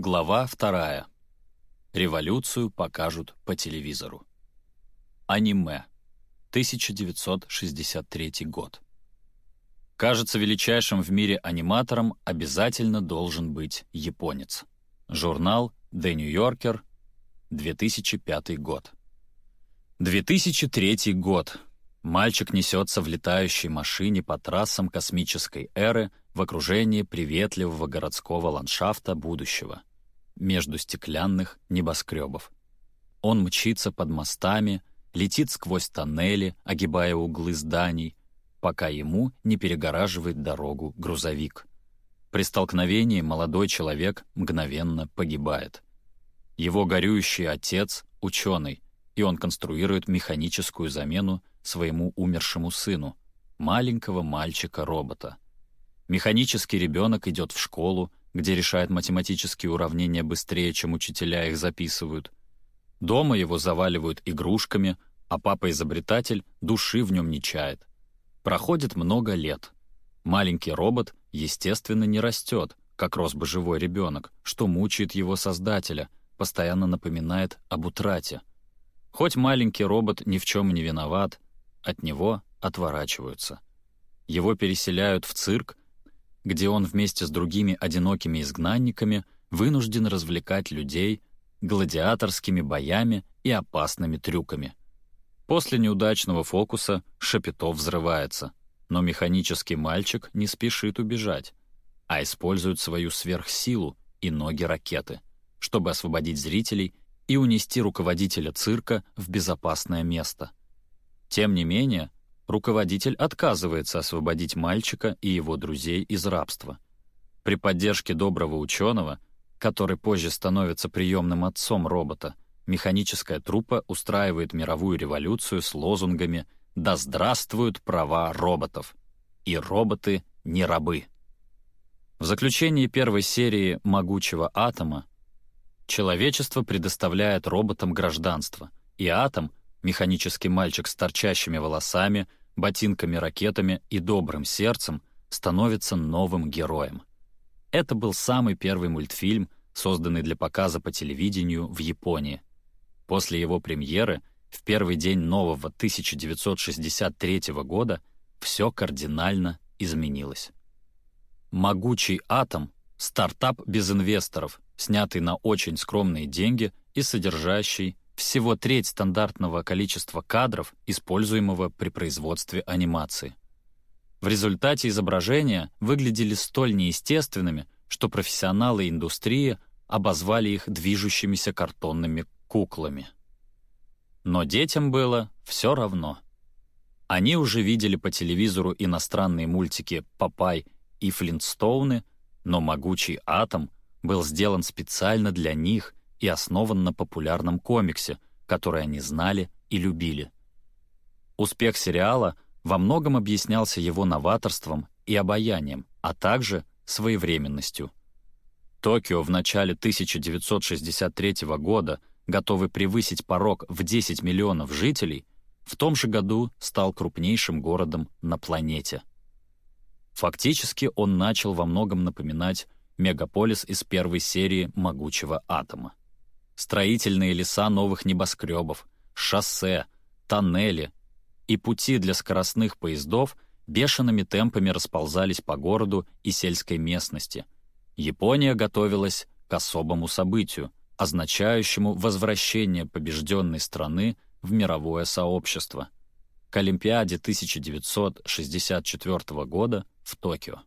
Глава вторая. Революцию покажут по телевизору. Аниме. 1963 год. Кажется, величайшим в мире аниматором обязательно должен быть японец. Журнал The New Yorker, 2005 год. 2003 год. Мальчик несется в летающей машине по трассам космической эры в окружении приветливого городского ландшафта будущего, между стеклянных небоскребов. Он мчится под мостами, летит сквозь тоннели, огибая углы зданий, пока ему не перегораживает дорогу грузовик. При столкновении молодой человек мгновенно погибает. Его горюющий отец — ученый, и он конструирует механическую замену своему умершему сыну, маленького мальчика-робота. Механический ребенок идет в школу, где решает математические уравнения быстрее, чем учителя их записывают. Дома его заваливают игрушками, а папа-изобретатель души в нем не чает. Проходит много лет. Маленький робот, естественно, не растет, как рос бы живой ребенок, что мучает его создателя, постоянно напоминает об утрате. Хоть маленький робот ни в чем не виноват, от него отворачиваются. Его переселяют в цирк, где он вместе с другими одинокими изгнанниками вынужден развлекать людей гладиаторскими боями и опасными трюками. После неудачного фокуса Шапито взрывается, но механический мальчик не спешит убежать, а использует свою сверхсилу и ноги ракеты, чтобы освободить зрителей и унести руководителя цирка в безопасное место. Тем не менее, руководитель отказывается освободить мальчика и его друзей из рабства. При поддержке доброго ученого, который позже становится приемным отцом робота, механическая труппа устраивает мировую революцию с лозунгами «Да здравствуют права роботов!» и «Роботы не рабы!». В заключении первой серии «Могучего атома» человечество предоставляет роботам гражданство, и атом, механический мальчик с торчащими волосами, ботинками-ракетами и добрым сердцем становится новым героем. Это был самый первый мультфильм, созданный для показа по телевидению в Японии. После его премьеры, в первый день нового 1963 года, все кардинально изменилось. «Могучий атом» — стартап без инвесторов, снятый на очень скромные деньги и содержащий всего треть стандартного количества кадров, используемого при производстве анимации. В результате изображения выглядели столь неестественными, что профессионалы индустрии обозвали их движущимися картонными куклами. Но детям было все равно. Они уже видели по телевизору иностранные мультики «Папай» и «Флинтстоуны», но «Могучий атом» был сделан специально для них и основан на популярном комиксе, который они знали и любили. Успех сериала во многом объяснялся его новаторством и обаянием, а также своевременностью. Токио в начале 1963 года, готовый превысить порог в 10 миллионов жителей, в том же году стал крупнейшим городом на планете. Фактически он начал во многом напоминать мегаполис из первой серии «Могучего атома» строительные леса новых небоскребов, шоссе, тоннели и пути для скоростных поездов бешеными темпами расползались по городу и сельской местности. Япония готовилась к особому событию, означающему возвращение побежденной страны в мировое сообщество — к Олимпиаде 1964 года в Токио.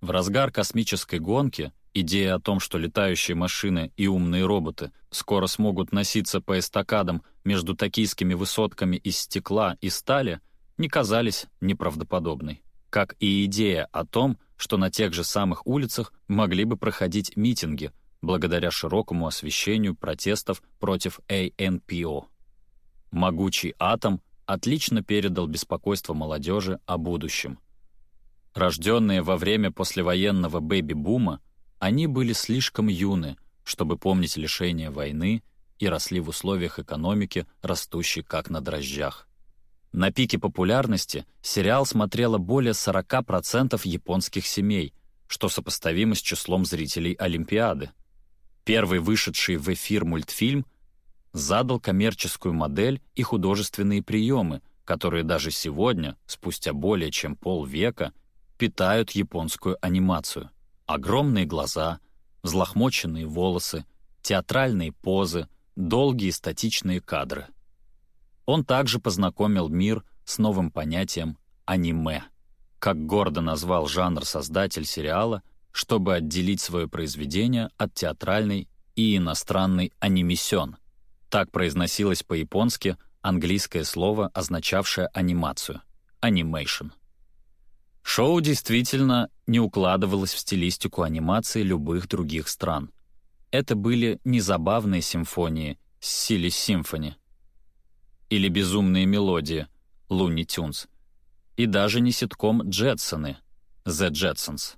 В разгар космической гонки Идея о том, что летающие машины и умные роботы скоро смогут носиться по эстакадам между токийскими высотками из стекла и стали, не казались неправдоподобной. Как и идея о том, что на тех же самых улицах могли бы проходить митинги благодаря широкому освещению протестов против ANPO. Могучий атом отлично передал беспокойство молодежи о будущем. Рожденные во время послевоенного бэби-бума, они были слишком юны, чтобы помнить лишения войны и росли в условиях экономики, растущей как на дрожжах. На пике популярности сериал смотрело более 40% японских семей, что сопоставимо с числом зрителей Олимпиады. Первый вышедший в эфир мультфильм задал коммерческую модель и художественные приемы, которые даже сегодня, спустя более чем полвека, питают японскую анимацию. Огромные глаза, взлохмоченные волосы, театральные позы, долгие статичные кадры. Он также познакомил мир с новым понятием «аниме», как гордо назвал жанр создатель сериала, чтобы отделить свое произведение от театральной и иностранной анимисен. Так произносилось по-японски английское слово, означавшее анимацию — animation. Шоу действительно не укладывалось в стилистику анимации любых других стран. Это были не забавные симфонии Сили Симфони или безумные мелодии Луни Тюнс, и даже не ситком «Джетсоны» «The Jetsons».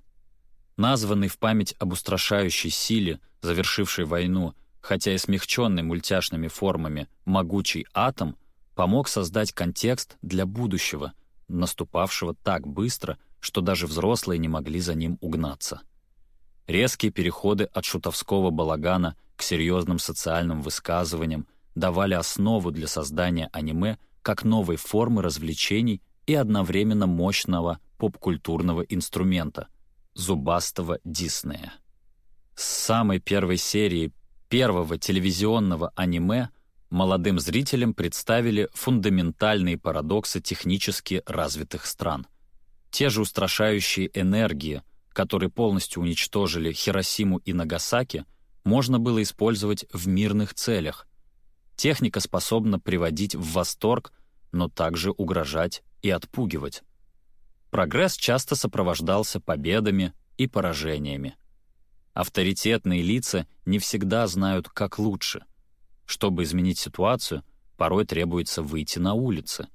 Названный в память об устрашающей силе, завершившей войну, хотя и смягченный мультяшными формами «Могучий атом», помог создать контекст для будущего — наступавшего так быстро, что даже взрослые не могли за ним угнаться. Резкие переходы от шутовского балагана к серьезным социальным высказываниям давали основу для создания аниме как новой формы развлечений и одновременно мощного поп-культурного инструмента — зубастого Диснея. С самой первой серии первого телевизионного аниме молодым зрителям представили фундаментальные парадоксы технически развитых стран. Те же устрашающие энергии, которые полностью уничтожили Хиросиму и Нагасаки, можно было использовать в мирных целях. Техника способна приводить в восторг, но также угрожать и отпугивать. Прогресс часто сопровождался победами и поражениями. Авторитетные лица не всегда знают, как лучше — чтобы изменить ситуацию, порой требуется выйти на улицы.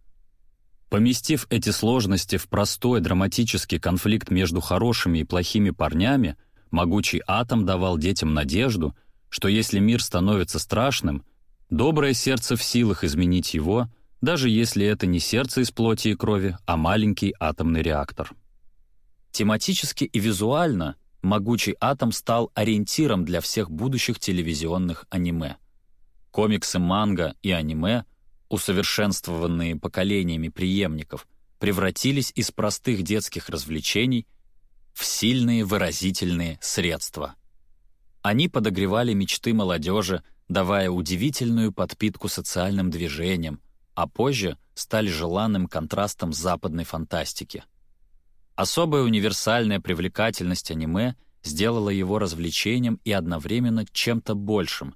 Поместив эти сложности в простой драматический конфликт между хорошими и плохими парнями, могучий атом давал детям надежду, что если мир становится страшным, доброе сердце в силах изменить его, даже если это не сердце из плоти и крови, а маленький атомный реактор. Тематически и визуально могучий атом стал ориентиром для всех будущих телевизионных аниме — Комиксы, манга и аниме, усовершенствованные поколениями преемников, превратились из простых детских развлечений в сильные выразительные средства. Они подогревали мечты молодежи, давая удивительную подпитку социальным движениям, а позже стали желанным контрастом западной фантастики. Особая универсальная привлекательность аниме сделала его развлечением и одновременно чем-то большим,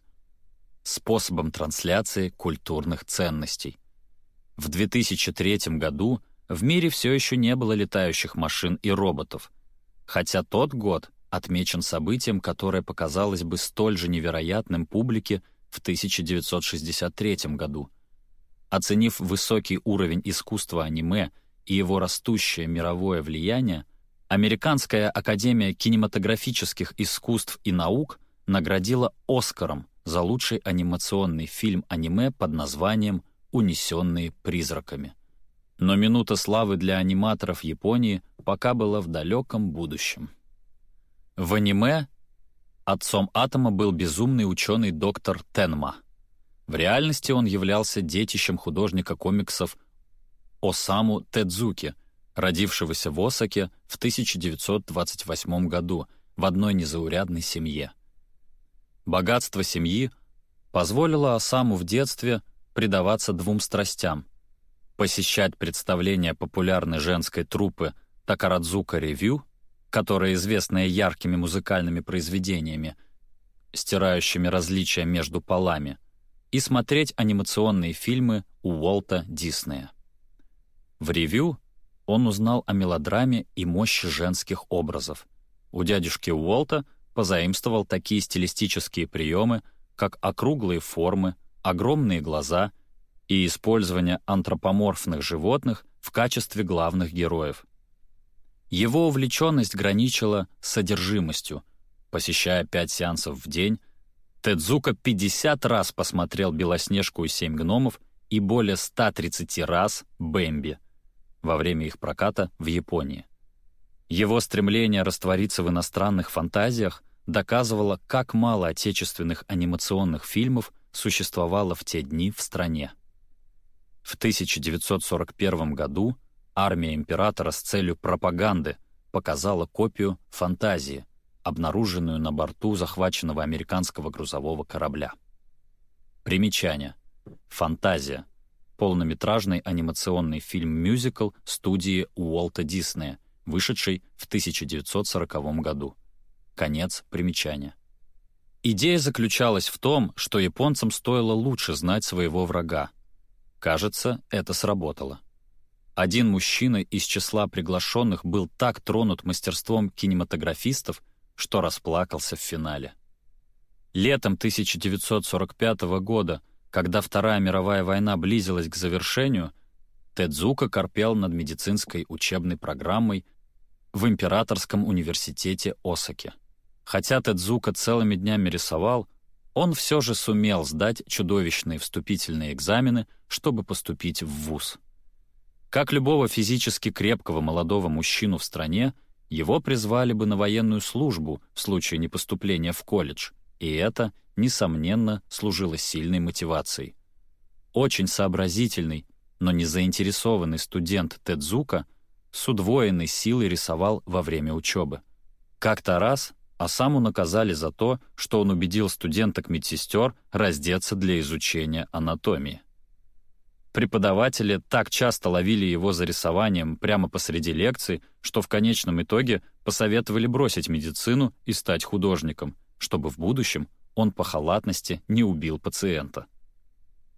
способом трансляции культурных ценностей. В 2003 году в мире все еще не было летающих машин и роботов, хотя тот год отмечен событием, которое показалось бы столь же невероятным публике в 1963 году. Оценив высокий уровень искусства аниме и его растущее мировое влияние, Американская академия кинематографических искусств и наук наградила Оскаром за лучший анимационный фильм-аниме под названием «Унесенные призраками». Но минута славы для аниматоров Японии пока была в далеком будущем. В аниме отцом Атома был безумный ученый доктор Тенма. В реальности он являлся детищем художника комиксов Осаму Тедзуки, родившегося в Осаке в 1928 году в одной незаурядной семье. Богатство семьи позволило Осаму в детстве предаваться двум страстям — посещать представления популярной женской труппы Такарадзука Ревью, которая известная яркими музыкальными произведениями, стирающими различия между полами, и смотреть анимационные фильмы у Уолта Диснея. В ревью он узнал о мелодраме и мощи женских образов. У дядюшки Уолта позаимствовал такие стилистические приемы, как округлые формы, огромные глаза и использование антропоморфных животных в качестве главных героев. Его увлеченность граничила содержимостью. Посещая пять сеансов в день, Тедзука 50 раз посмотрел «Белоснежку и семь гномов» и более 130 раз «Бэмби» во время их проката в Японии. Его стремление раствориться в иностранных фантазиях доказывала, как мало отечественных анимационных фильмов существовало в те дни в стране. В 1941 году армия императора с целью пропаганды показала копию «Фантазии», обнаруженную на борту захваченного американского грузового корабля. Примечание. «Фантазия» — полнометражный анимационный фильм-мюзикл студии Уолта Диснея, вышедший в 1940 году. Конец примечания. Идея заключалась в том, что японцам стоило лучше знать своего врага. Кажется, это сработало. Один мужчина из числа приглашенных был так тронут мастерством кинематографистов, что расплакался в финале. Летом 1945 года, когда Вторая мировая война близилась к завершению, Тедзука корпел над медицинской учебной программой в Императорском университете Осаки. Хотя Тедзука целыми днями рисовал, он все же сумел сдать чудовищные вступительные экзамены, чтобы поступить в ВУЗ. Как любого физически крепкого молодого мужчину в стране, его призвали бы на военную службу в случае непоступления в колледж, и это, несомненно, служило сильной мотивацией. Очень сообразительный, но не заинтересованный студент Тедзука с удвоенной силой рисовал во время учебы. Как-то раз а саму наказали за то, что он убедил студенток-медсестер раздеться для изучения анатомии. Преподаватели так часто ловили его за рисованием прямо посреди лекции, что в конечном итоге посоветовали бросить медицину и стать художником, чтобы в будущем он по халатности не убил пациента.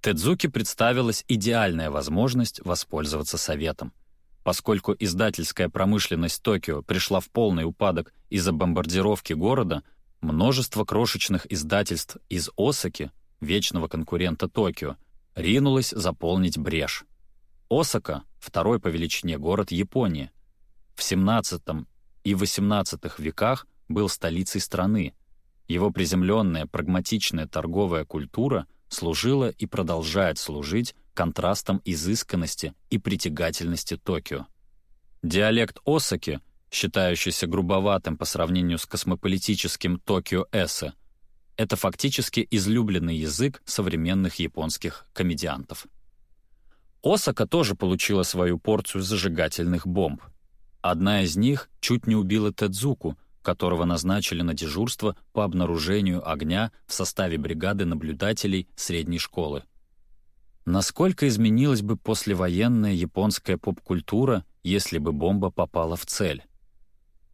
Тедзуки представилась идеальная возможность воспользоваться советом — Поскольку издательская промышленность Токио пришла в полный упадок из-за бомбардировки города, множество крошечных издательств из Осаки, вечного конкурента Токио, ринулось заполнить брешь. Осака — второй по величине город Японии. В XVII и XVIII веках был столицей страны. Его приземленная, прагматичная торговая культура служила и продолжает служить контрастом изысканности и притягательности Токио. Диалект Осаки, считающийся грубоватым по сравнению с космополитическим Токио-эссе, это фактически излюбленный язык современных японских комедиантов. Осака тоже получила свою порцию зажигательных бомб. Одна из них чуть не убила Тедзуку, которого назначили на дежурство по обнаружению огня в составе бригады наблюдателей средней школы. Насколько изменилась бы послевоенная японская поп-культура, если бы бомба попала в цель?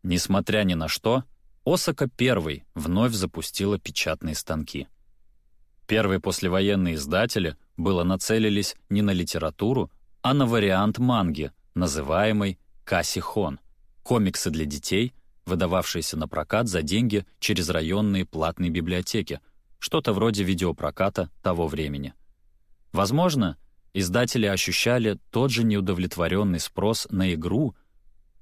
Несмотря ни на что, Осака первый вновь запустила печатные станки. Первые послевоенные издатели было нацелились не на литературу, а на вариант манги, называемый касихон, комиксы для детей, выдававшиеся на прокат за деньги через районные платные библиотеки, что-то вроде видеопроката того времени. Возможно, издатели ощущали тот же неудовлетворенный спрос на игру,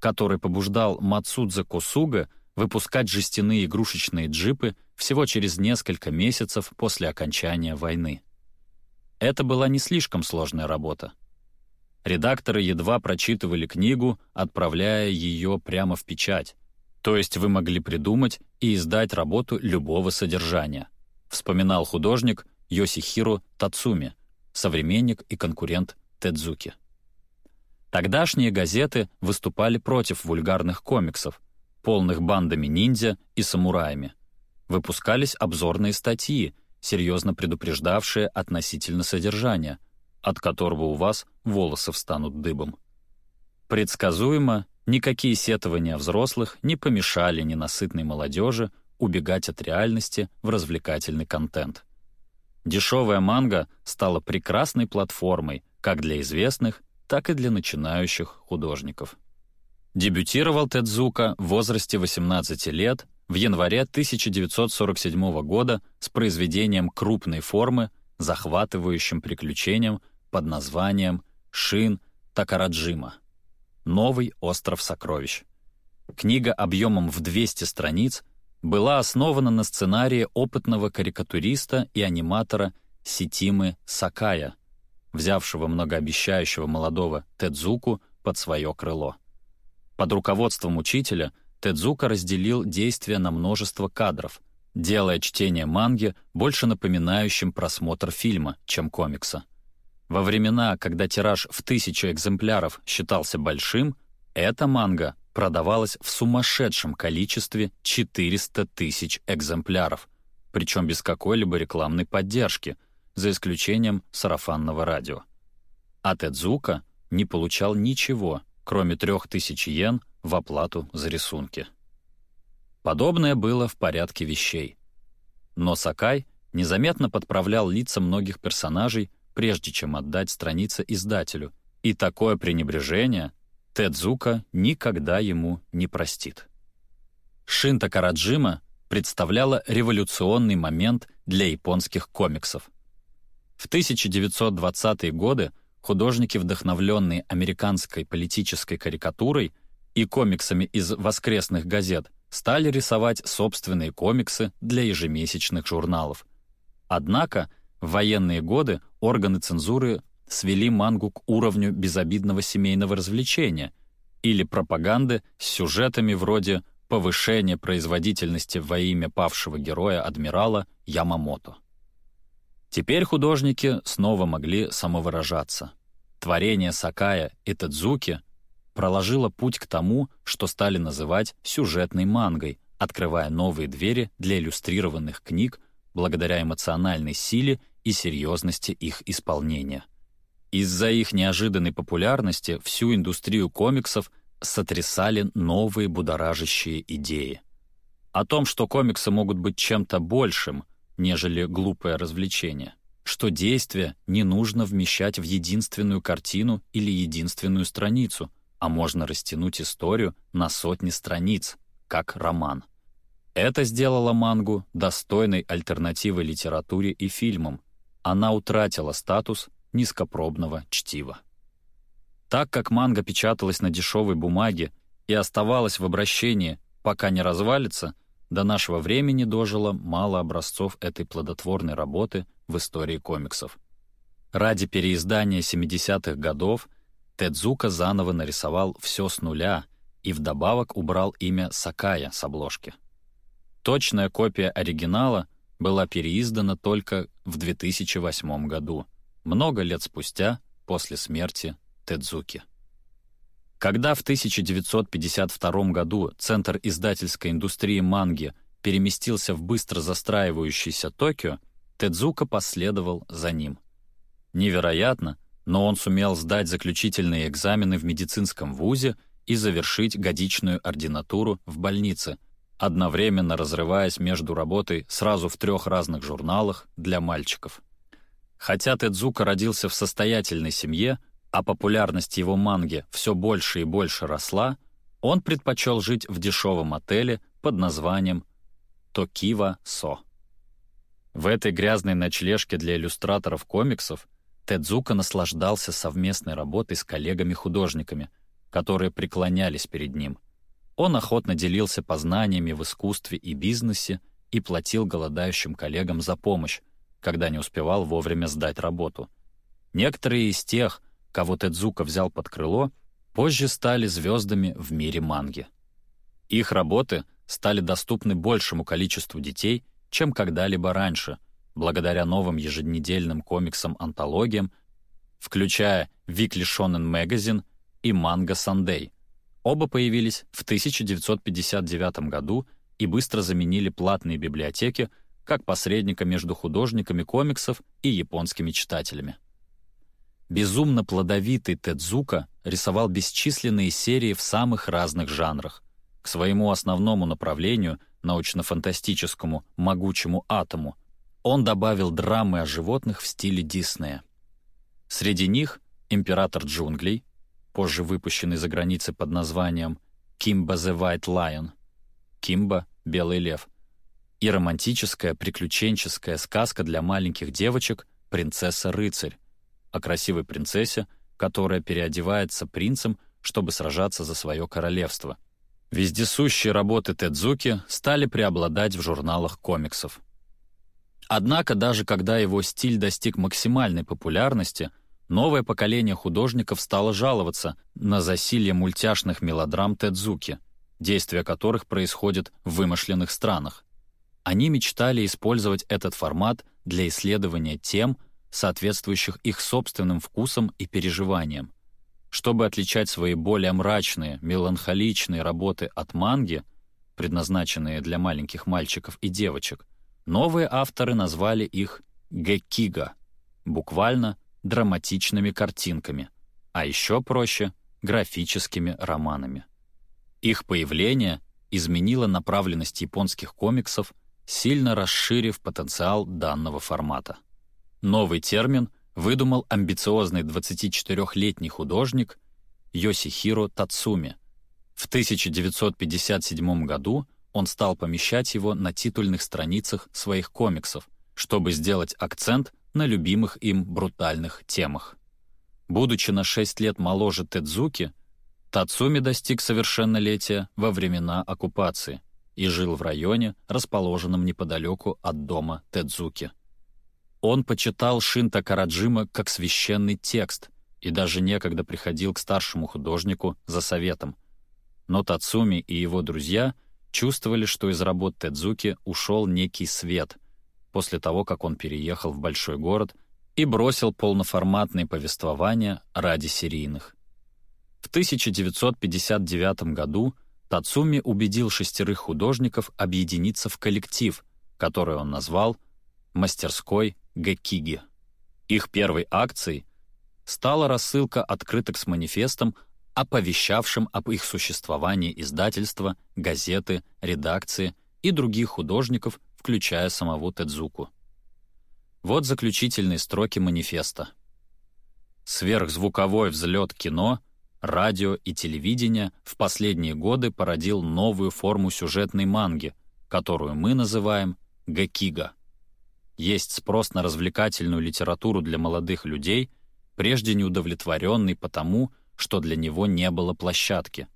который побуждал Мацудзе Косуга выпускать жестяные игрушечные джипы всего через несколько месяцев после окончания войны. Это была не слишком сложная работа. Редакторы едва прочитывали книгу, отправляя ее прямо в печать. То есть вы могли придумать и издать работу любого содержания, вспоминал художник Йосихиро Тацуми, современник и конкурент Тедзуки. Тогдашние газеты выступали против вульгарных комиксов, полных бандами ниндзя и самураями. Выпускались обзорные статьи, серьезно предупреждавшие относительно содержания, от которого у вас волосы встанут дыбом. Предсказуемо, никакие сетования взрослых не помешали ненасытной молодежи убегать от реальности в развлекательный контент. Дешевая манга стала прекрасной платформой как для известных, так и для начинающих художников. Дебютировал Тедзука в возрасте 18 лет в январе 1947 года с произведением крупной формы, захватывающим приключением под названием «Шин Такараджима. Новый остров сокровищ». Книга объемом в 200 страниц была основана на сценарии опытного карикатуриста и аниматора Ситимы Сакая, взявшего многообещающего молодого Тедзуку под свое крыло. Под руководством учителя Тедзука разделил действие на множество кадров, делая чтение манги больше напоминающим просмотр фильма, чем комикса. Во времена, когда тираж в тысячу экземпляров считался большим, эта манга продавалась в сумасшедшем количестве 400 тысяч экземпляров, причем без какой-либо рекламной поддержки, за исключением сарафанного радио. А Тедзука не получал ничего, кроме 3000 йен в оплату за рисунки. Подобное было в порядке вещей. Но Сакай незаметно подправлял лица многих персонажей, прежде чем отдать страницы издателю, и такое пренебрежение Тедзука никогда ему не простит. Шинта Караджима представляла революционный момент для японских комиксов. В 1920-е годы художники, вдохновленные американской политической карикатурой и комиксами из воскресных газет, стали рисовать собственные комиксы для ежемесячных журналов. Однако в военные годы органы цензуры свели мангу к уровню безобидного семейного развлечения или пропаганды с сюжетами вроде повышения производительности во имя павшего героя-адмирала Ямамото. Теперь художники снова могли самовыражаться. Творение Сакая и Тедзуки проложило путь к тому, что стали называть сюжетной мангой, открывая новые двери для иллюстрированных книг благодаря эмоциональной силе и серьезности их исполнения. Из-за их неожиданной популярности всю индустрию комиксов сотрясали новые будоражащие идеи. О том, что комиксы могут быть чем-то большим, нежели глупое развлечение, что действие не нужно вмещать в единственную картину или единственную страницу, а можно растянуть историю на сотни страниц, как роман. Это сделало мангу достойной альтернативой литературе и фильмам. Она утратила статус низкопробного чтива. Так как манга печаталась на дешевой бумаге и оставалась в обращении, пока не развалится, до нашего времени дожило мало образцов этой плодотворной работы в истории комиксов. Ради переиздания 70-х годов Тедзука заново нарисовал все с нуля и вдобавок убрал имя Сакая с обложки. Точная копия оригинала была переиздана только в 2008 году, много лет спустя после смерти Тедзуки. Когда в 1952 году Центр издательской индустрии манги переместился в быстро застраивающийся Токио, Тедзука последовал за ним. Невероятно, но он сумел сдать заключительные экзамены в медицинском вузе и завершить годичную ординатуру в больнице, одновременно разрываясь между работой сразу в трех разных журналах для мальчиков. Хотя Тедзука родился в состоятельной семье, а популярность его манги все больше и больше росла, он предпочел жить в дешевом отеле под названием Токива Со. В этой грязной ночлежке для иллюстраторов комиксов Тедзука наслаждался совместной работой с коллегами-художниками, которые преклонялись перед ним. Он охотно делился познаниями в искусстве и бизнесе и платил голодающим коллегам за помощь, когда не успевал вовремя сдать работу. Некоторые из тех, кого Тедзука взял под крыло, позже стали звездами в мире манги. Их работы стали доступны большему количеству детей, чем когда-либо раньше, благодаря новым еженедельным комиксам-антологиям, включая Weekly Shonen Magazine и Manga Sunday. Оба появились в 1959 году и быстро заменили платные библиотеки как посредника между художниками комиксов и японскими читателями. Безумно плодовитый Тедзука рисовал бесчисленные серии в самых разных жанрах. К своему основному направлению, научно-фантастическому «Могучему атому», он добавил драмы о животных в стиле Диснея. Среди них «Император джунглей», позже выпущенный за границей под названием «Кимба the White Lion», «Кимба — Белый лев», и романтическая приключенческая сказка для маленьких девочек «Принцесса-рыцарь», о красивой принцессе, которая переодевается принцем, чтобы сражаться за свое королевство. Вездесущие работы Тедзуки стали преобладать в журналах комиксов. Однако даже когда его стиль достиг максимальной популярности, новое поколение художников стало жаловаться на засилье мультяшных мелодрам Тедзуки. действия которых происходят в вымышленных странах. Они мечтали использовать этот формат для исследования тем, соответствующих их собственным вкусам и переживаниям. Чтобы отличать свои более мрачные, меланхоличные работы от манги, предназначенные для маленьких мальчиков и девочек, новые авторы назвали их «гекига», буквально драматичными картинками, а еще проще — графическими романами. Их появление изменило направленность японских комиксов, сильно расширив потенциал данного формата. Новый термин выдумал амбициозный 24-летний художник Йосихиро Тацуми. В 1957 году он стал помещать его на титульных страницах своих комиксов, чтобы сделать акцент на любимых им брутальных темах. Будучи на 6 лет моложе Тедзуки, Тацуми достиг совершеннолетия во времена оккупации и жил в районе, расположенном неподалеку от дома Тедзуки. Он почитал Шинта Караджима как священный текст и даже некогда приходил к старшему художнику за советом. Но Тацуми и его друзья чувствовали, что из работ Тедзуки ушел некий свет после того, как он переехал в большой город и бросил полноформатные повествования ради серийных. В 1959 году Тацуми убедил шестерых художников объединиться в коллектив, который он назвал «Мастерской Гекиги». Их первой акцией стала рассылка открыток с манифестом, оповещавшим об их существовании издательства, газеты, редакции и других художников, включая самого Тедзуку. Вот заключительные строки манифеста. «Сверхзвуковой взлет кино — радио и телевидение в последние годы породил новую форму сюжетной манги, которую мы называем гакига. Есть спрос на развлекательную литературу для молодых людей, прежде неудовлетворенный потому, что для него не было площадки.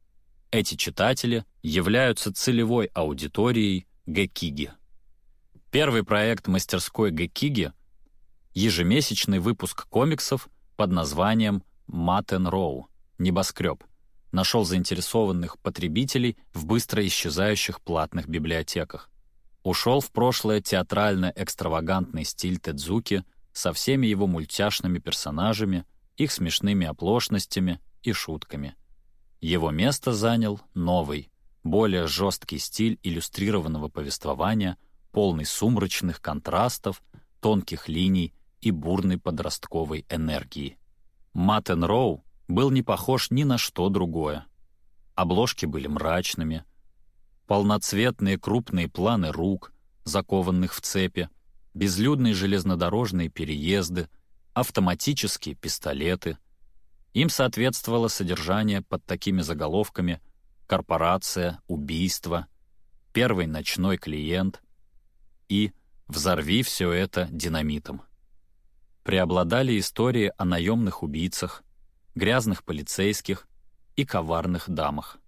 Эти читатели являются целевой аудиторией гакиги. Первый проект мастерской гакиги — ежемесячный выпуск комиксов под названием «Матен Роу», небоскреб, нашел заинтересованных потребителей в быстро исчезающих платных библиотеках. Ушел в прошлое театрально-экстравагантный стиль Тедзуки со всеми его мультяшными персонажами, их смешными оплошностями и шутками. Его место занял новый, более жесткий стиль иллюстрированного повествования, полный сумрачных контрастов, тонких линий и бурной подростковой энергии. Маттен Роу был не похож ни на что другое. Обложки были мрачными, полноцветные крупные планы рук, закованных в цепи, безлюдные железнодорожные переезды, автоматические пистолеты. Им соответствовало содержание под такими заголовками «Корпорация», «Убийство», «Первый ночной клиент» и «Взорви все это динамитом». Преобладали истории о наемных убийцах, грязных полицейских и коварных дамах.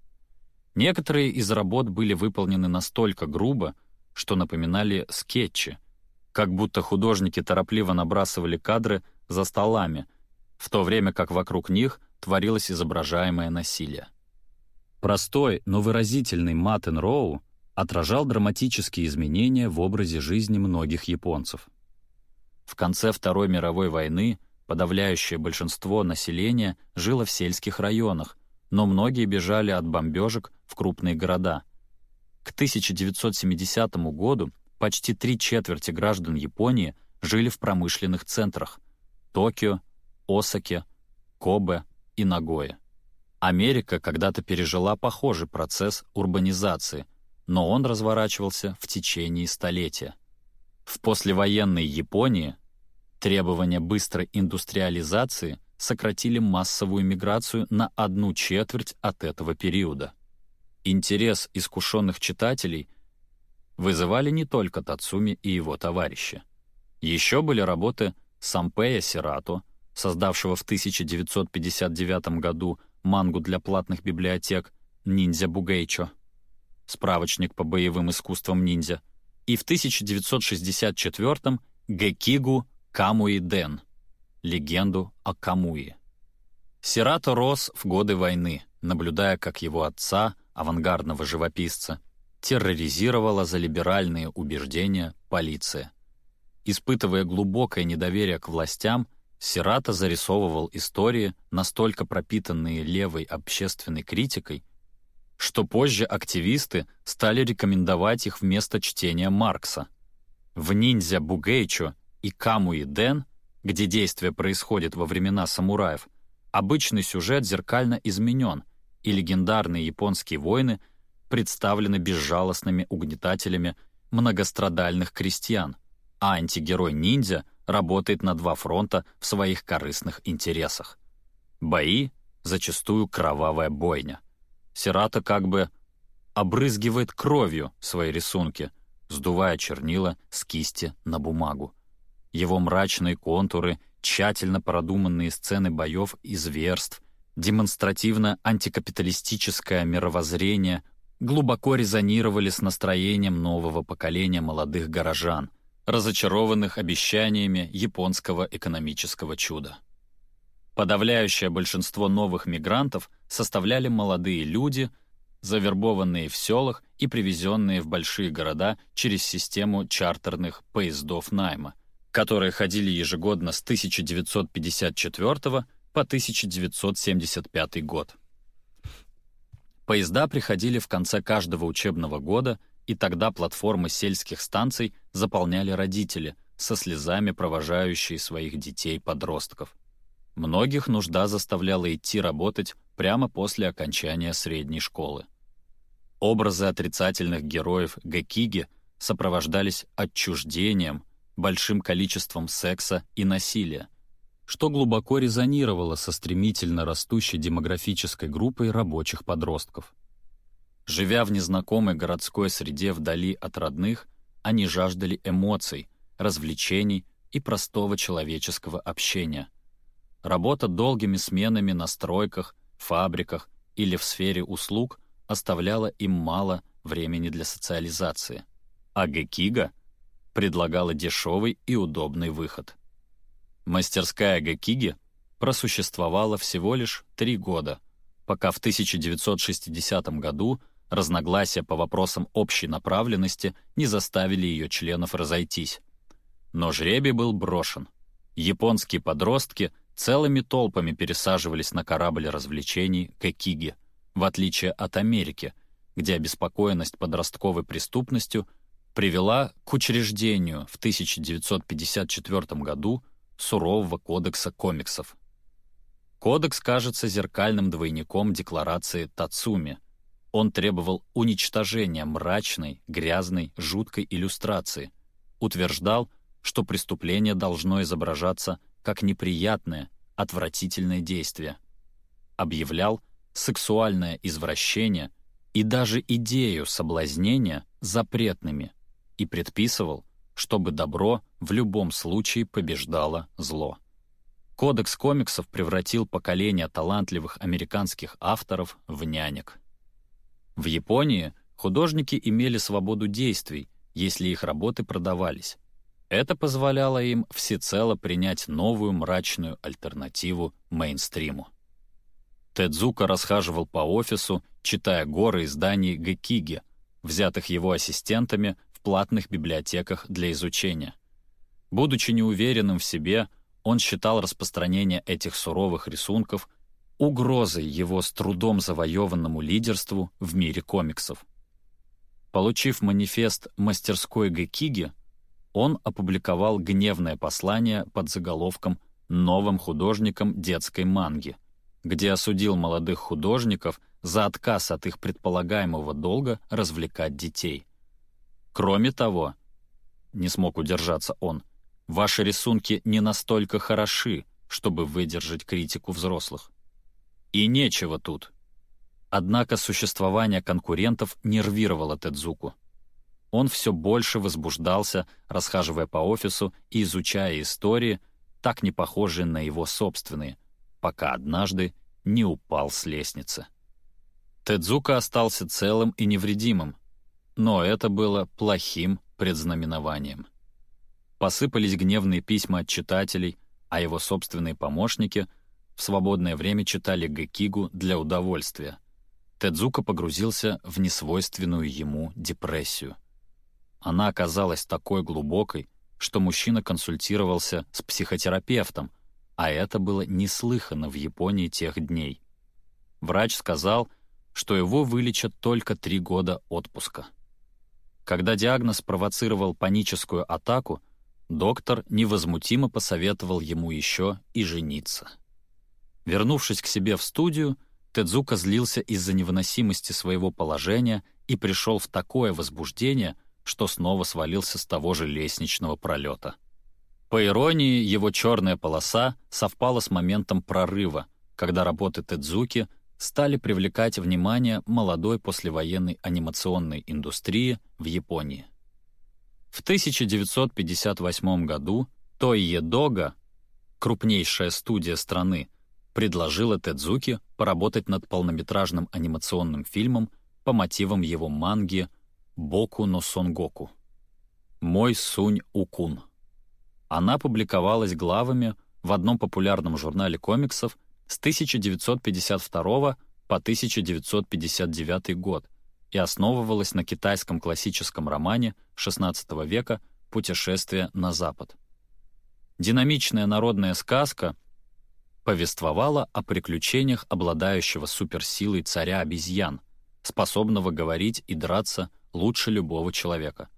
Некоторые из работ были выполнены настолько грубо, что напоминали скетчи, как будто художники торопливо набрасывали кадры за столами, в то время как вокруг них творилось изображаемое насилие. Простой, но выразительный Маттен Роу отражал драматические изменения в образе жизни многих японцев. В конце Второй мировой войны Подавляющее большинство населения жило в сельских районах, но многие бежали от бомбежек в крупные города. К 1970 году почти три четверти граждан Японии жили в промышленных центрах — Токио, Осаке, Кобе и Нагое. Америка когда-то пережила похожий процесс урбанизации, но он разворачивался в течение столетия. В послевоенной Японии Требования быстрой индустриализации сократили массовую миграцию на одну четверть от этого периода. Интерес искушенных читателей вызывали не только Тацуми и его товарищи. Еще были работы Сампея Сирато, создавшего в 1959 году мангу для платных библиотек «Ниндзя Бугейчо», справочник по боевым искусствам ниндзя, и в 1964 Гекигу Камуи Ден. Легенду о Камуи. Сирато рос в годы войны, наблюдая, как его отца авангардного живописца, терроризировала за либеральные убеждения полиция. Испытывая глубокое недоверие к властям, Сирата зарисовывал истории, настолько пропитанные левой общественной критикой, что позже активисты стали рекомендовать их вместо чтения Маркса. В «Ниндзя Бугейчо» и «Камуи Ден», где действие происходит во времена самураев, обычный сюжет зеркально изменен, и легендарные японские войны представлены безжалостными угнетателями многострадальных крестьян, а антигерой-ниндзя — работает на два фронта в своих корыстных интересах. Бои — зачастую кровавая бойня. Сирата как бы обрызгивает кровью свои рисунки, сдувая чернила с кисти на бумагу. Его мрачные контуры, тщательно продуманные сцены боев и зверств, демонстративно антикапиталистическое мировоззрение глубоко резонировали с настроением нового поколения молодых горожан, разочарованных обещаниями японского экономического чуда. Подавляющее большинство новых мигрантов составляли молодые люди, завербованные в селах и привезенные в большие города через систему чартерных поездов найма, которые ходили ежегодно с 1954 по 1975 год. Поезда приходили в конце каждого учебного года и тогда платформы сельских станций заполняли родители, со слезами провожающие своих детей-подростков. Многих нужда заставляла идти работать прямо после окончания средней школы. Образы отрицательных героев Гекиги сопровождались отчуждением, большим количеством секса и насилия, что глубоко резонировало со стремительно растущей демографической группой рабочих подростков. Живя в незнакомой городской среде вдали от родных, они жаждали эмоций, развлечений и простого человеческого общения. Работа долгими сменами на стройках, фабриках или в сфере услуг оставляла им мало времени для социализации. А Гекига предлагала дешевый и удобный выход. Мастерская Гекиги просуществовала всего лишь три года, пока в 1960 году Разногласия по вопросам общей направленности не заставили ее членов разойтись. Но жребий был брошен. Японские подростки целыми толпами пересаживались на корабль развлечений Кекиги, в отличие от Америки, где обеспокоенность подростковой преступностью привела к учреждению в 1954 году сурового кодекса комиксов. Кодекс кажется зеркальным двойником декларации Тацуми — он требовал уничтожения мрачной, грязной, жуткой иллюстрации, утверждал, что преступление должно изображаться как неприятное, отвратительное действие, объявлял сексуальное извращение и даже идею соблазнения запретными и предписывал, чтобы добро в любом случае побеждало зло. Кодекс комиксов превратил поколение талантливых американских авторов в нянек. В Японии художники имели свободу действий, если их работы продавались. Это позволяло им всецело принять новую мрачную альтернативу мейнстриму. Тедзука расхаживал по офису, читая горы изданий Гекиги, взятых его ассистентами платных библиотеках для изучения. Будучи неуверенным в себе, он считал распространение этих суровых рисунков угрозой его с трудом завоеванному лидерству в мире комиксов. Получив манифест мастерской Гекиги, он опубликовал гневное послание под заголовком «Новым художникам детской манги», где осудил молодых художников за отказ от их предполагаемого долга развлекать детей. Кроме того, не смог удержаться он, ваши рисунки не настолько хороши, чтобы выдержать критику взрослых. И нечего тут. Однако существование конкурентов нервировало Тедзуку. Он все больше возбуждался, расхаживая по офису и изучая истории, так не похожие на его собственные, пока однажды не упал с лестницы. Тедзука остался целым и невредимым, но это было плохим предзнаменованием. Посыпались гневные письма от читателей, а его собственные помощники — в свободное время читали Гекигу для удовольствия. Тедзука погрузился в несвойственную ему депрессию. Она оказалась такой глубокой, что мужчина консультировался с психотерапевтом, а это было неслыхано в Японии тех дней. Врач сказал, что его вылечат только три года отпуска. Когда диагноз провоцировал паническую атаку, доктор невозмутимо посоветовал ему еще и жениться. Вернувшись к себе в студию, Тедзука злился из-за невыносимости своего положения и пришел в такое возбуждение, что снова свалился с того же лестничного пролета. По иронии, его черная полоса совпала с моментом прорыва, когда работы Тедзуки стали привлекать внимание молодой послевоенной анимационной индустрии в Японии. В 1958 году Тойе Дога, крупнейшая студия страны, предложила Тедзуки поработать над полнометражным анимационным фильмом по мотивам его манги «Боку но Сонгоку» «Мой Сунь Укун». Она публиковалась главами в одном популярном журнале комиксов с 1952 по 1959 год и основывалась на китайском классическом романе XVI века «Путешествие на Запад». Динамичная народная сказка повествовала о приключениях обладающего суперсилой царя обезьян, способного говорить и драться лучше любого человека.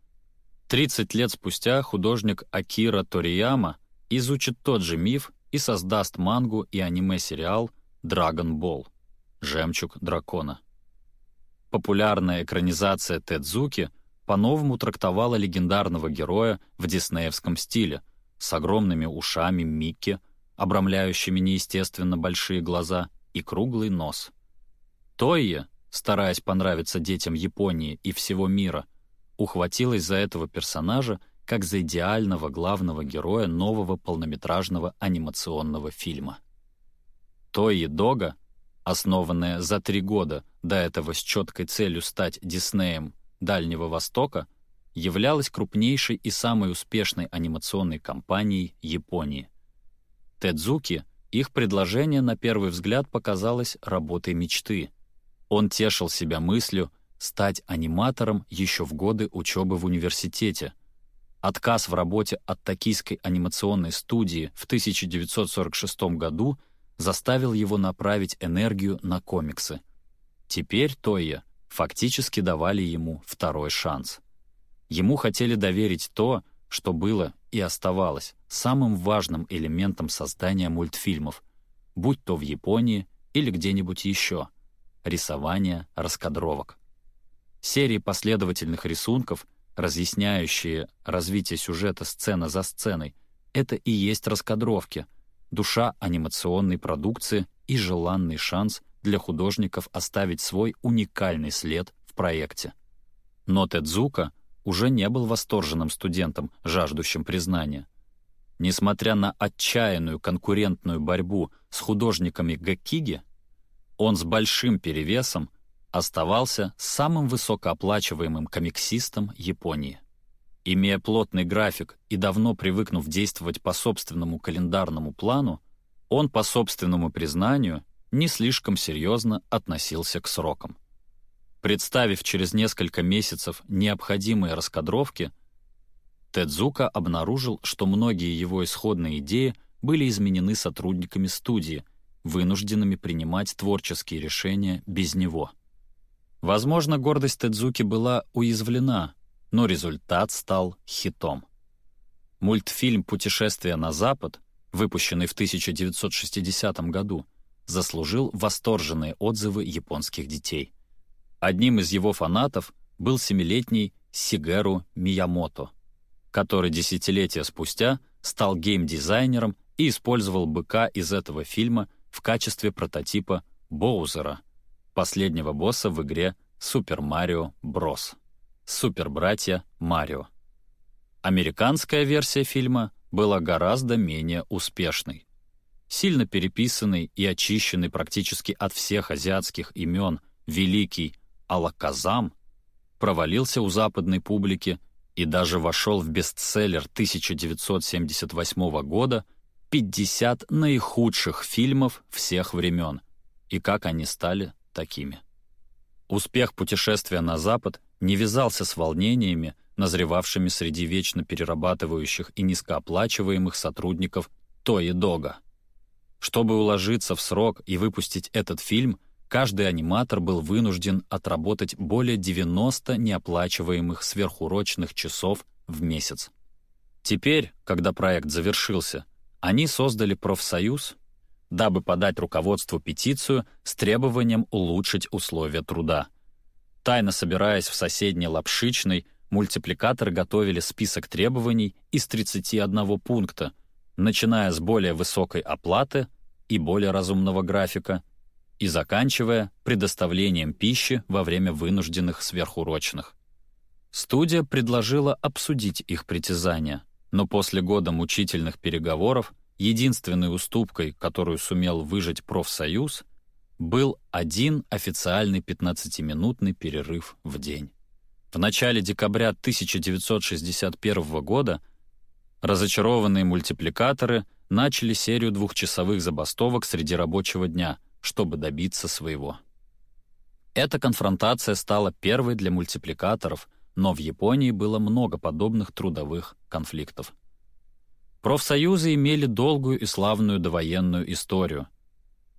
30 лет спустя художник Акира Торияма изучит тот же миф и создаст мангу и аниме-сериал «Драгон Болл» — «Жемчуг дракона». Популярная экранизация Тедзуки по-новому трактовала легендарного героя в диснеевском стиле, с огромными ушами Микки, обрамляющими неестественно большие глаза и круглый нос. Тойя, стараясь понравиться детям Японии и всего мира, ухватилась за этого персонажа как за идеального главного героя нового полнометражного анимационного фильма. Тойи Дога, основанная за три года до этого с четкой целью стать Диснеем Дальнего Востока, являлась крупнейшей и самой успешной анимационной компанией Японии. Тедзуки, их предложение на первый взгляд показалось работой мечты. Он тешил себя мыслью стать аниматором еще в годы учебы в университете — Отказ в работе от токийской анимационной студии в 1946 году заставил его направить энергию на комиксы. Теперь Тойя фактически давали ему второй шанс. Ему хотели доверить то, что было и оставалось самым важным элементом создания мультфильмов, будь то в Японии или где-нибудь еще — рисование раскадровок. Серии последовательных рисунков — разъясняющие развитие сюжета сцена за сценой, это и есть раскадровки, душа анимационной продукции и желанный шанс для художников оставить свой уникальный след в проекте. Но Тедзука уже не был восторженным студентом, жаждущим признания. Несмотря на отчаянную конкурентную борьбу с художниками Гакиги, он с большим перевесом оставался самым высокооплачиваемым комиксистом Японии. Имея плотный график и давно привыкнув действовать по собственному календарному плану, он, по собственному признанию, не слишком серьезно относился к срокам. Представив через несколько месяцев необходимые раскадровки, Тедзука обнаружил, что многие его исходные идеи были изменены сотрудниками студии, вынужденными принимать творческие решения без него. Возможно, гордость Тедзуки была уязвлена, но результат стал хитом. Мультфильм «Путешествие на Запад», выпущенный в 1960 году, заслужил восторженные отзывы японских детей. Одним из его фанатов был семилетний Сигеру Миямото, который десятилетия спустя стал геймдизайнером и использовал быка из этого фильма в качестве прототипа Боузера — последнего босса в игре Super Mario Bros. Супер-братья Марио. Американская версия фильма была гораздо менее успешной. Сильно переписанный и очищенный практически от всех азиатских имен великий Алаказам провалился у западной публики и даже вошел в бестселлер 1978 года 50 наихудших фильмов всех времен и как они стали такими. Успех путешествия на Запад не вязался с волнениями, назревавшими среди вечно перерабатывающих и низкооплачиваемых сотрудников Тои Дога. Чтобы уложиться в срок и выпустить этот фильм, каждый аниматор был вынужден отработать более 90 неоплачиваемых сверхурочных часов в месяц. Теперь, когда проект завершился, они создали профсоюз, дабы подать руководству петицию с требованием улучшить условия труда. Тайно собираясь в соседней Лапшичной, мультипликаторы готовили список требований из 31 пункта, начиная с более высокой оплаты и более разумного графика, и заканчивая предоставлением пищи во время вынужденных сверхурочных. Студия предложила обсудить их притязания, но после года мучительных переговоров единственной уступкой, которую сумел выжить профсоюз, был один официальный 15-минутный перерыв в день. В начале декабря 1961 года разочарованные мультипликаторы начали серию двухчасовых забастовок среди рабочего дня, чтобы добиться своего. Эта конфронтация стала первой для мультипликаторов, но в Японии было много подобных трудовых конфликтов. Профсоюзы имели долгую и славную довоенную историю.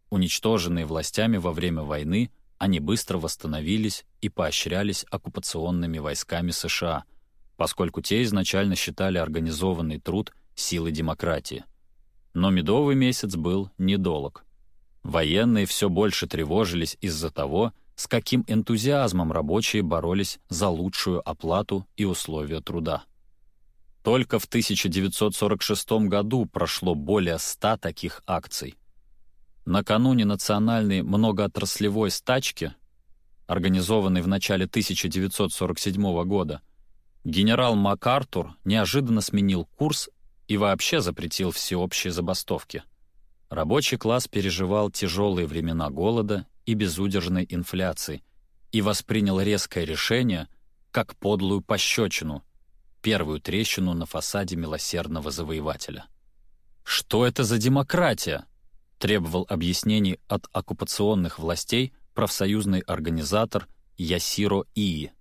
Уничтоженные властями во время войны, они быстро восстановились и поощрялись оккупационными войсками США, поскольку те изначально считали организованный труд силой демократии. Но медовый месяц был недолог. Военные все больше тревожились из-за того, с каким энтузиазмом рабочие боролись за лучшую оплату и условия труда. Только в 1946 году прошло более 100 таких акций. Накануне национальной многоотраслевой стачки, организованной в начале 1947 года, генерал МакАртур неожиданно сменил курс и вообще запретил всеобщие забастовки. Рабочий класс переживал тяжелые времена голода и безудержной инфляции и воспринял резкое решение как подлую пощечину — первую трещину на фасаде милосердного завоевателя. «Что это за демократия?» требовал объяснений от оккупационных властей профсоюзный организатор Ясиро Ии.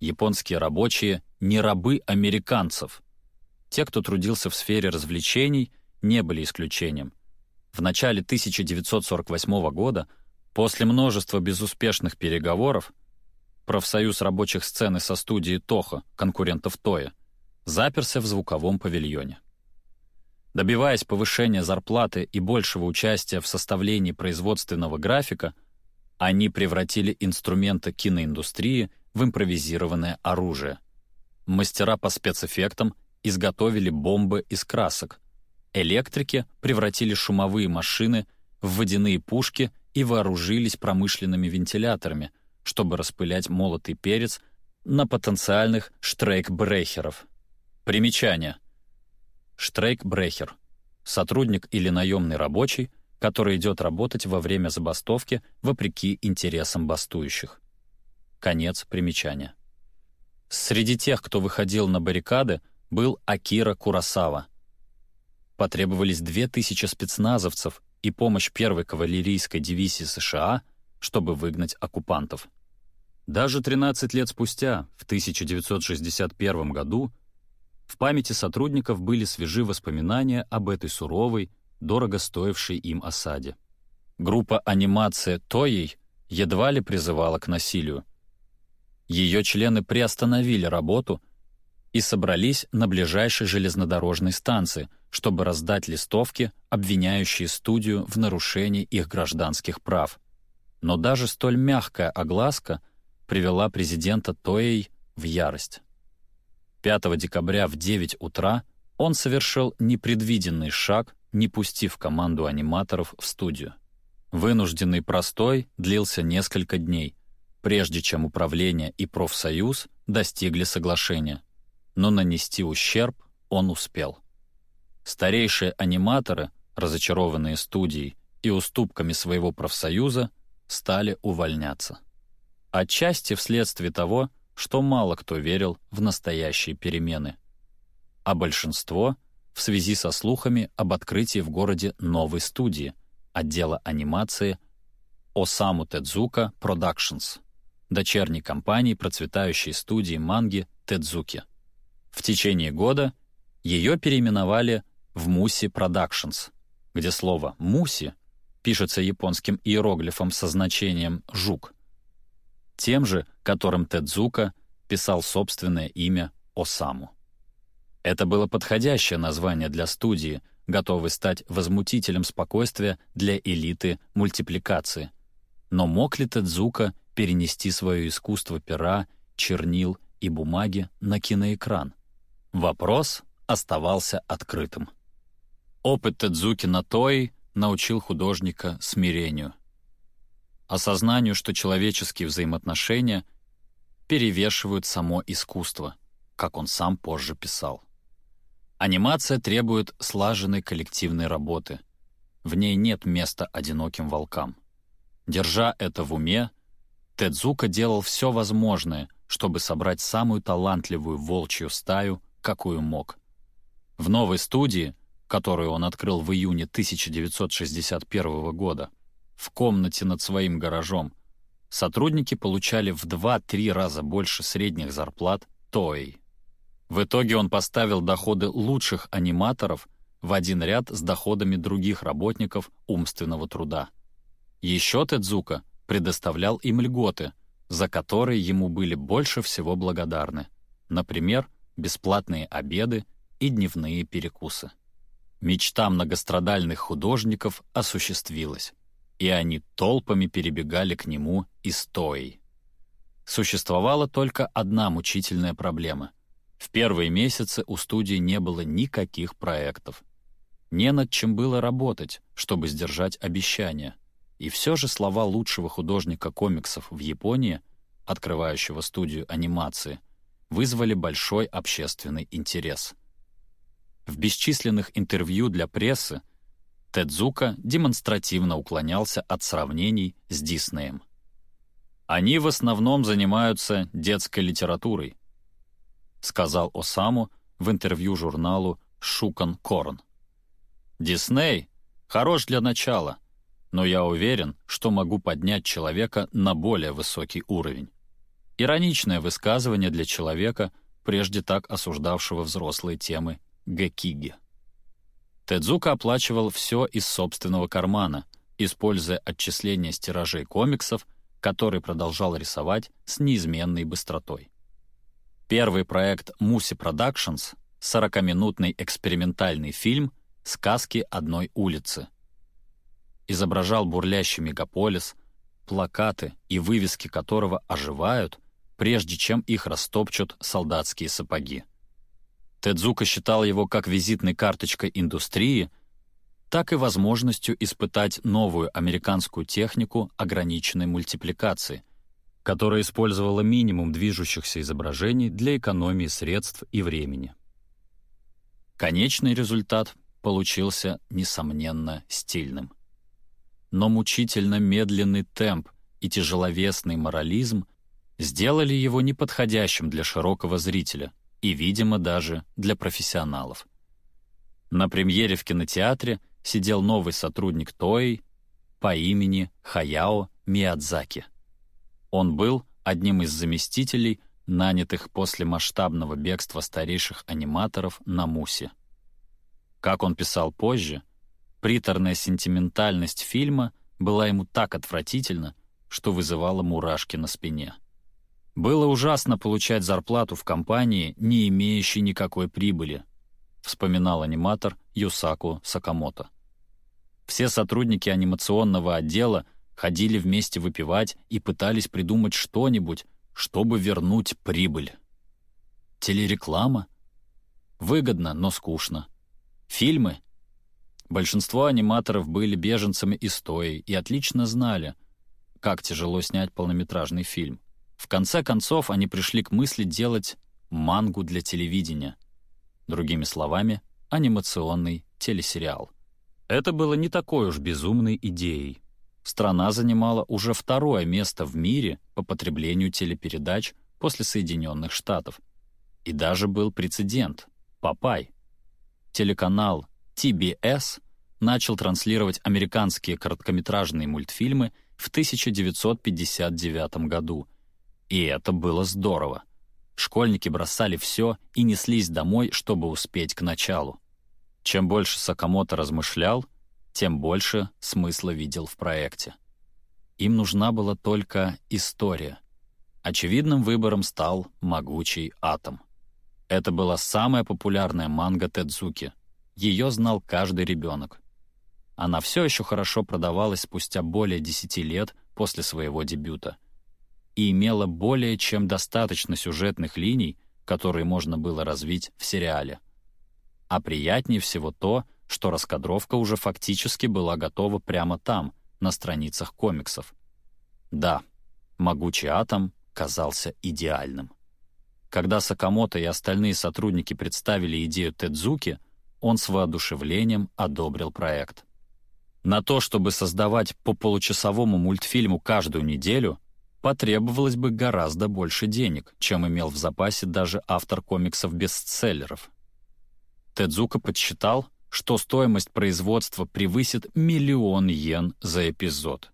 Японские рабочие не рабы американцев. Те, кто трудился в сфере развлечений, не были исключением. В начале 1948 года, после множества безуспешных переговоров, профсоюз рабочих сцены со студией Тохо, конкурентов Тоя, заперся в звуковом павильоне. Добиваясь повышения зарплаты и большего участия в составлении производственного графика, они превратили инструменты киноиндустрии в импровизированное оружие. Мастера по спецэффектам изготовили бомбы из красок. Электрики превратили шумовые машины в водяные пушки и вооружились промышленными вентиляторами — чтобы распылять молотый перец на потенциальных штрейкбрехеров. Примечание. Штрейкбрехер — сотрудник или наемный рабочий, который идет работать во время забастовки вопреки интересам бастующих. Конец примечания. Среди тех, кто выходил на баррикады, был Акира Курасава. Потребовались 2000 спецназовцев и помощь первой кавалерийской дивизии США — чтобы выгнать оккупантов. Даже 13 лет спустя, в 1961 году, в памяти сотрудников были свежи воспоминания об этой суровой, дорого стоившей им осаде. Группа анимации Тоей едва ли призывала к насилию. Ее члены приостановили работу и собрались на ближайшей железнодорожной станции, чтобы раздать листовки, обвиняющие студию в нарушении их гражданских прав. Но даже столь мягкая огласка привела президента Тоей в ярость. 5 декабря в 9 утра он совершил непредвиденный шаг, не пустив команду аниматоров в студию. Вынужденный простой длился несколько дней, прежде чем управление и профсоюз достигли соглашения. Но нанести ущерб он успел. Старейшие аниматоры, разочарованные студией и уступками своего профсоюза, стали увольняться. Отчасти вследствие того, что мало кто верил в настоящие перемены. А большинство — в связи со слухами об открытии в городе новой студии, отдела анимации Осаму Тедзука Productions. дочерней компании процветающей студии манги Тедзуки. В течение года ее переименовали в Муси Productions, где слово «муси» пишется японским иероглифом со значением «жук», тем же, которым Тедзука писал собственное имя Осаму. Это было подходящее название для студии, готовой стать возмутителем спокойствия для элиты мультипликации. Но мог ли Тедзука перенести свое искусство пера, чернил и бумаги на киноэкран? Вопрос оставался открытым. Опыт Тедзуки на той научил художника смирению. Осознанию, что человеческие взаимоотношения перевешивают само искусство, как он сам позже писал. Анимация требует слаженной коллективной работы. В ней нет места одиноким волкам. Держа это в уме, Тедзука делал все возможное, чтобы собрать самую талантливую волчью стаю, какую мог. В новой студии — которую он открыл в июне 1961 года, в комнате над своим гаражом, сотрудники получали в 2-3 раза больше средних зарплат ТОИ. В итоге он поставил доходы лучших аниматоров в один ряд с доходами других работников умственного труда. Еще Тедзука предоставлял им льготы, за которые ему были больше всего благодарны, например, бесплатные обеды и дневные перекусы. Мечта многострадальных художников осуществилась, и они толпами перебегали к нему и стоей. Существовала только одна мучительная проблема. В первые месяцы у студии не было никаких проектов. Не над чем было работать, чтобы сдержать обещания. И все же слова лучшего художника комиксов в Японии, открывающего студию анимации, вызвали большой общественный интерес — в бесчисленных интервью для прессы Тедзука демонстративно уклонялся от сравнений с Диснеем. «Они в основном занимаются детской литературой», сказал Осаму в интервью журналу «Шукан Корн». «Дисней хорош для начала, но я уверен, что могу поднять человека на более высокий уровень». Ироничное высказывание для человека, прежде так осуждавшего взрослые темы Гакиги. Тедзука оплачивал все из собственного кармана, используя отчисления с тиражей комиксов, который продолжал рисовать с неизменной быстротой. Первый проект Муси Productions — 40-минутный экспериментальный фильм «Сказки одной улицы». Изображал бурлящий мегаполис, плакаты и вывески которого оживают, прежде чем их растопчут солдатские сапоги. Тедзука считал его как визитной карточкой индустрии, так и возможностью испытать новую американскую технику ограниченной мультипликации, которая использовала минимум движущихся изображений для экономии средств и времени. Конечный результат получился, несомненно, стильным. Но мучительно медленный темп и тяжеловесный морализм сделали его неподходящим для широкого зрителя — и, видимо, даже для профессионалов. На премьере в кинотеатре сидел новый сотрудник Тои по имени Хаяо Миядзаки. Он был одним из заместителей, нанятых после масштабного бегства старейших аниматоров на Мусе. Как он писал позже, приторная сентиментальность фильма была ему так отвратительна, что вызывала мурашки на спине. Было ужасно получать зарплату в компании, не имеющей никакой прибыли, вспоминал аниматор Юсаку Сакамото. Все сотрудники анимационного отдела ходили вместе выпивать и пытались придумать что-нибудь, чтобы вернуть прибыль. Телереклама? Выгодно, но скучно. Фильмы? Большинство аниматоров были беженцами из Тои и отлично знали, как тяжело снять полнометражный фильм. В конце концов, они пришли к мысли делать мангу для телевидения. Другими словами, анимационный телесериал. Это было не такой уж безумной идеей. Страна занимала уже второе место в мире по потреблению телепередач после Соединенных Штатов. И даже был прецедент — Папай. Телеканал TBS начал транслировать американские короткометражные мультфильмы в 1959 году — И это было здорово. Школьники бросали все и неслись домой, чтобы успеть к началу. Чем больше Сакамото размышлял, тем больше смысла видел в проекте. Им нужна была только история. Очевидным выбором стал «Могучий атом». Это была самая популярная манга Тедзуки. Ее знал каждый ребенок. Она все еще хорошо продавалась спустя более десяти лет после своего дебюта и имела более чем достаточно сюжетных линий, которые можно было развить в сериале. А приятнее всего то, что раскадровка уже фактически была готова прямо там, на страницах комиксов. Да, «Могучий атом» казался идеальным. Когда Сакамото и остальные сотрудники представили идею Тедзуки, он с воодушевлением одобрил проект. На то, чтобы создавать по получасовому мультфильму каждую неделю, потребовалось бы гораздо больше денег, чем имел в запасе даже автор комиксов-бестселлеров. Тедзука подсчитал, что стоимость производства превысит миллион йен за эпизод.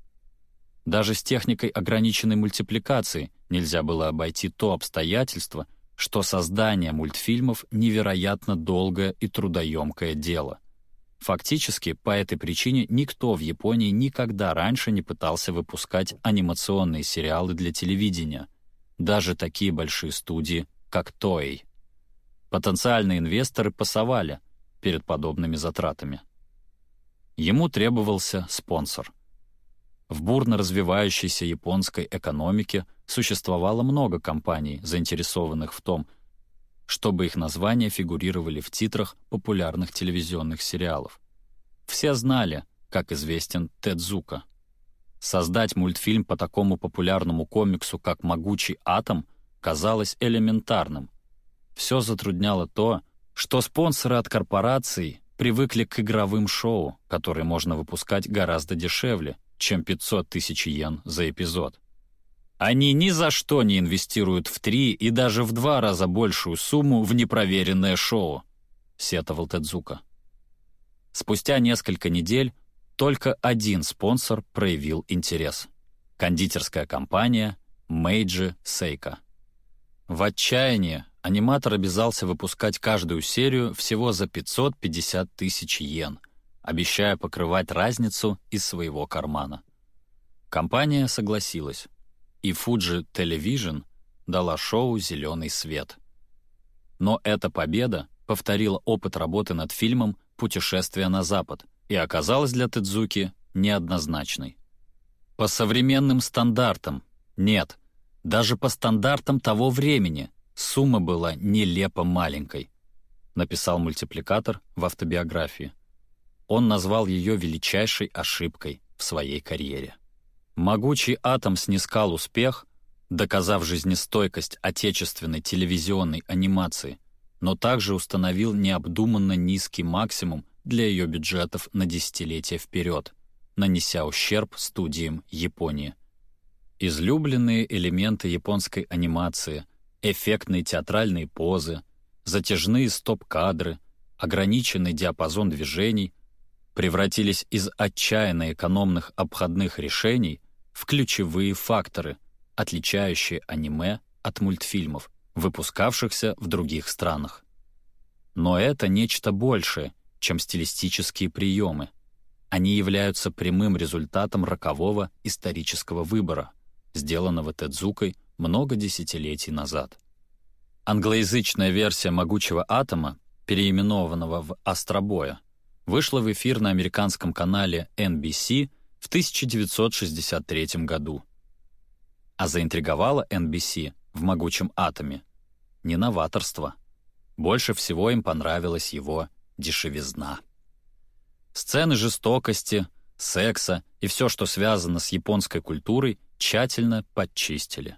Даже с техникой ограниченной мультипликации нельзя было обойти то обстоятельство, что создание мультфильмов невероятно долгое и трудоемкое дело — Фактически, по этой причине никто в Японии никогда раньше не пытался выпускать анимационные сериалы для телевидения, даже такие большие студии, как Toei. Потенциальные инвесторы пасовали перед подобными затратами. Ему требовался спонсор. В бурно развивающейся японской экономике существовало много компаний, заинтересованных в том, чтобы их названия фигурировали в титрах популярных телевизионных сериалов. Все знали, как известен Тедзука. Создать мультфильм по такому популярному комиксу, как «Могучий атом», казалось элементарным. Все затрудняло то, что спонсоры от корпораций привыкли к игровым шоу, которые можно выпускать гораздо дешевле, чем 500 тысяч йен за эпизод. Они ни за что не инвестируют в три и даже в два раза большую сумму в непроверенное шоу», — сетовал Тедзука. Спустя несколько недель только один спонсор проявил интерес — кондитерская компания Мейджи Сейка. В отчаянии аниматор обязался выпускать каждую серию всего за 550 тысяч йен, обещая покрывать разницу из своего кармана. Компания согласилась и Fuji Television дала шоу «Зеленый свет». Но эта победа повторила опыт работы над фильмом «Путешествие на Запад» и оказалась для Тедзуки неоднозначной. По современным стандартам нет, даже по стандартам того времени сумма была нелепо маленькой, написал мультипликатор в автобиографии. Он назвал ее величайшей ошибкой в своей карьере. Могучий атом снискал успех, доказав жизнестойкость отечественной телевизионной анимации, но также установил необдуманно низкий максимум для ее бюджетов на десятилетия вперед, нанеся ущерб студиям Японии. Излюбленные элементы японской анимации, эффектные театральные позы, затяжные стоп-кадры, ограниченный диапазон движений превратились из отчаянно экономных обходных решений в ключевые факторы, отличающие аниме от мультфильмов, выпускавшихся в других странах. Но это нечто большее, чем стилистические приемы. Они являются прямым результатом рокового исторического выбора, сделанного Тедзукой много десятилетий назад. Англоязычная версия «Могучего атома», переименованного в «Астробоя», вышла в эфир на американском канале NBC в 1963 году. А заинтриговало NBC в «Могучем атоме» не новаторство. Больше всего им понравилась его дешевизна. Сцены жестокости, секса и все, что связано с японской культурой, тщательно подчистили.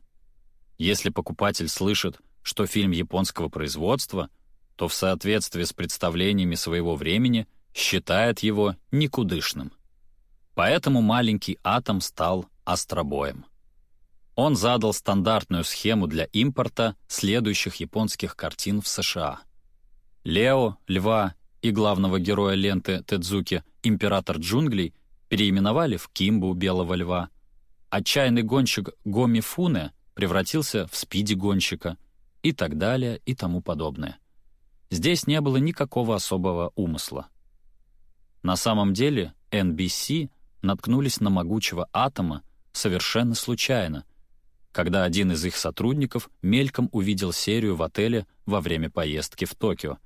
Если покупатель слышит, что фильм японского производства, то в соответствии с представлениями своего времени считает его никудышным. Поэтому маленький атом стал астробоем. Он задал стандартную схему для импорта следующих японских картин в США. Лео, льва и главного героя ленты Тедзуки «Император джунглей» переименовали в Кимбу белого льва. Отчаянный гонщик Гоми Фуне, превратился в спиди-гонщика и так далее и тому подобное. Здесь не было никакого особого умысла. На самом деле NBC наткнулись на могучего атома совершенно случайно, когда один из их сотрудников мельком увидел серию в отеле во время поездки в Токио.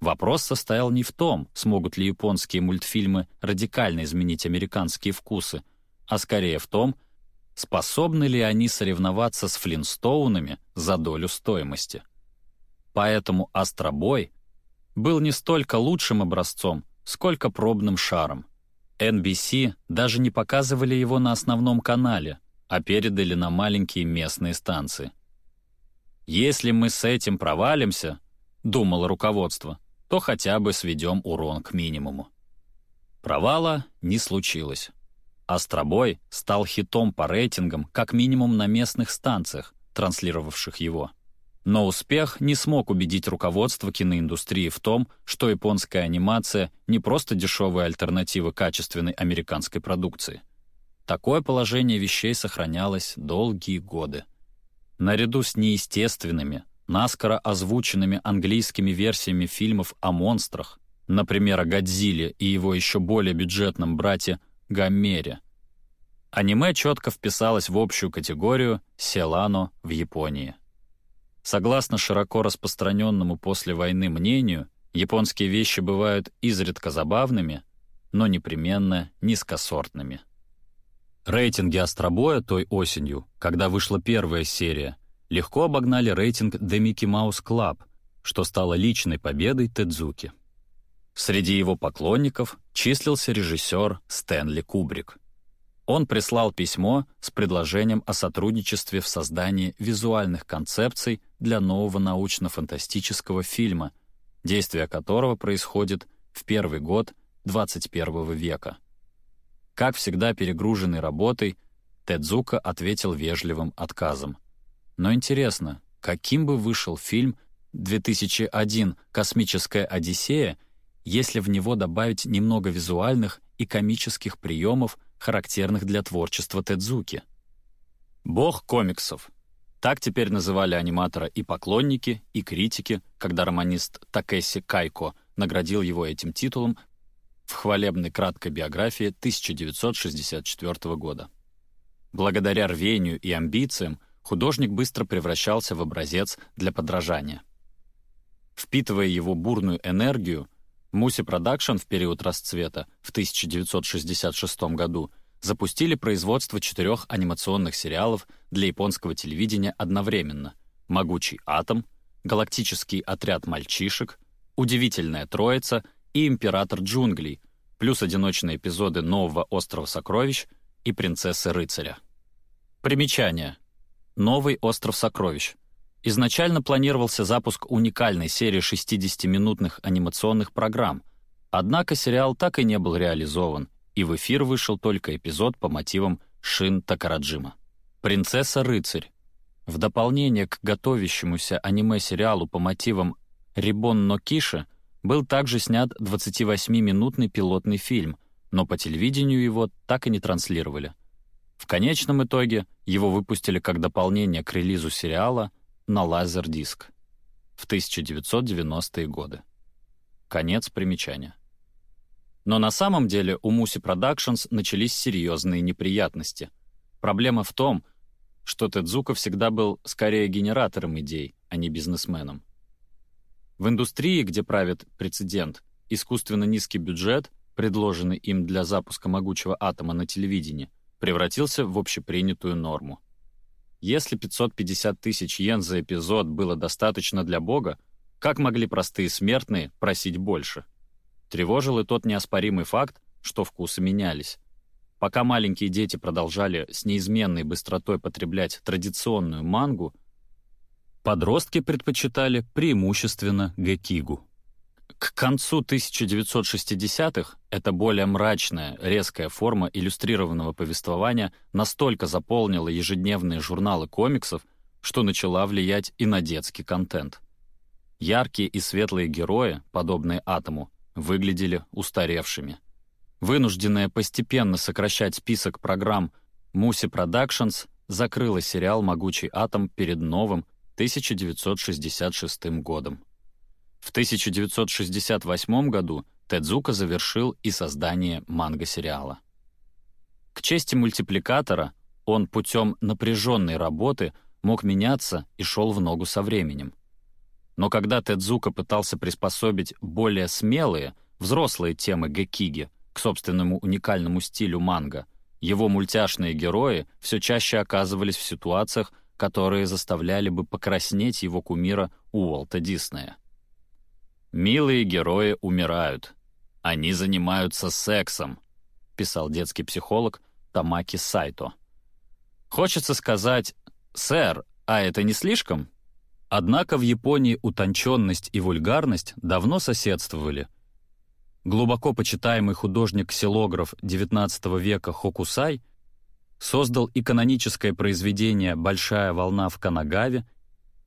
Вопрос состоял не в том, смогут ли японские мультфильмы радикально изменить американские вкусы, а скорее в том, способны ли они соревноваться с Флинстоунами за долю стоимости. Поэтому «Астробой» был не столько лучшим образцом, сколько пробным шаром. NBC даже не показывали его на основном канале, а передали на маленькие местные станции. «Если мы с этим провалимся», — думало руководство, то хотя бы сведем урон к минимуму. Провала не случилось. «Астробой» стал хитом по рейтингам как минимум на местных станциях, транслировавших его. Но успех не смог убедить руководство киноиндустрии в том, что японская анимация не просто дешевая альтернатива качественной американской продукции. Такое положение вещей сохранялось долгие годы. Наряду с неестественными, наскоро озвученными английскими версиями фильмов о монстрах, например, о Годзилле и его еще более бюджетном брате Гаммере, аниме четко вписалось в общую категорию «селано» в Японии. Согласно широко распространенному после войны мнению, японские вещи бывают изредка забавными, но непременно низкосортными. Рейтинги «Астробоя» той осенью, когда вышла первая серия, легко обогнали рейтинг «The Mickey Mouse Club», что стало личной победой Тедзуки. Среди его поклонников числился режиссер Стэнли Кубрик — он прислал письмо с предложением о сотрудничестве в создании визуальных концепций для нового научно-фантастического фильма, действие которого происходит в первый год 21 века. Как всегда перегруженный работой, Тедзука ответил вежливым отказом. Но интересно, каким бы вышел фильм 2001 «Космическая Одиссея», если в него добавить немного визуальных и комических приемов характерных для творчества Тедзуки. «Бог комиксов» — так теперь называли аниматора и поклонники, и критики, когда романист Такеси Кайко наградил его этим титулом в хвалебной краткой биографии 1964 года. Благодаря рвению и амбициям художник быстро превращался в образец для подражания. Впитывая его бурную энергию, Mushi Production в период расцвета в 1966 году запустили производство четырех анимационных сериалов для японского телевидения одновременно «Могучий атом», «Галактический отряд мальчишек», «Удивительная троица» и «Император джунглей», плюс одиночные эпизоды «Нового острова сокровищ» и «Принцессы рыцаря». Примечание. «Новый остров сокровищ» Изначально планировался запуск уникальной серии 60-минутных анимационных программ, однако сериал так и не был реализован, и в эфир вышел только эпизод по мотивам Шин Такараджима. «Принцесса-рыцарь». В дополнение к готовящемуся аниме-сериалу по мотивам «Рибон но Киша» был также снят 28-минутный пилотный фильм, но по телевидению его так и не транслировали. В конечном итоге его выпустили как дополнение к релизу сериала на лазер-диск в 1990-е годы. Конец примечания. Но на самом деле у Musi Productions начались серьезные неприятности. Проблема в том, что Тедзука всегда был скорее генератором идей, а не бизнесменом. В индустрии, где правит прецедент, искусственно низкий бюджет, предложенный им для запуска могучего атома на телевидении, превратился в общепринятую норму. Если 550 тысяч йен за эпизод было достаточно для Бога, как могли простые смертные просить больше? Тревожил и тот неоспоримый факт, что вкусы менялись. Пока маленькие дети продолжали с неизменной быстротой потреблять традиционную мангу, подростки предпочитали преимущественно гекигу. К концу 1960-х эта более мрачная, резкая форма иллюстрированного повествования настолько заполнила ежедневные журналы комиксов, что начала влиять и на детский контент. Яркие и светлые герои, подобные Атому, выглядели устаревшими. Вынужденная постепенно сокращать список программ Musi Productions закрыла сериал «Могучий атом» перед новым 1966 годом. В 1968 году Тедзука завершил и создание манго-сериала. К чести мультипликатора, он путем напряженной работы мог меняться и шел в ногу со временем. Но когда Тедзука пытался приспособить более смелые, взрослые темы Гекиги к собственному уникальному стилю манго, его мультяшные герои все чаще оказывались в ситуациях, которые заставляли бы покраснеть его кумира Уолта Диснея. «Милые герои умирают. Они занимаются сексом», — писал детский психолог Тамаки Сайто. Хочется сказать «Сэр, а это не слишком?» Однако в Японии утонченность и вульгарность давно соседствовали. Глубоко почитаемый художник-ксилограф XIX века Хокусай создал и каноническое произведение «Большая волна в Канагаве»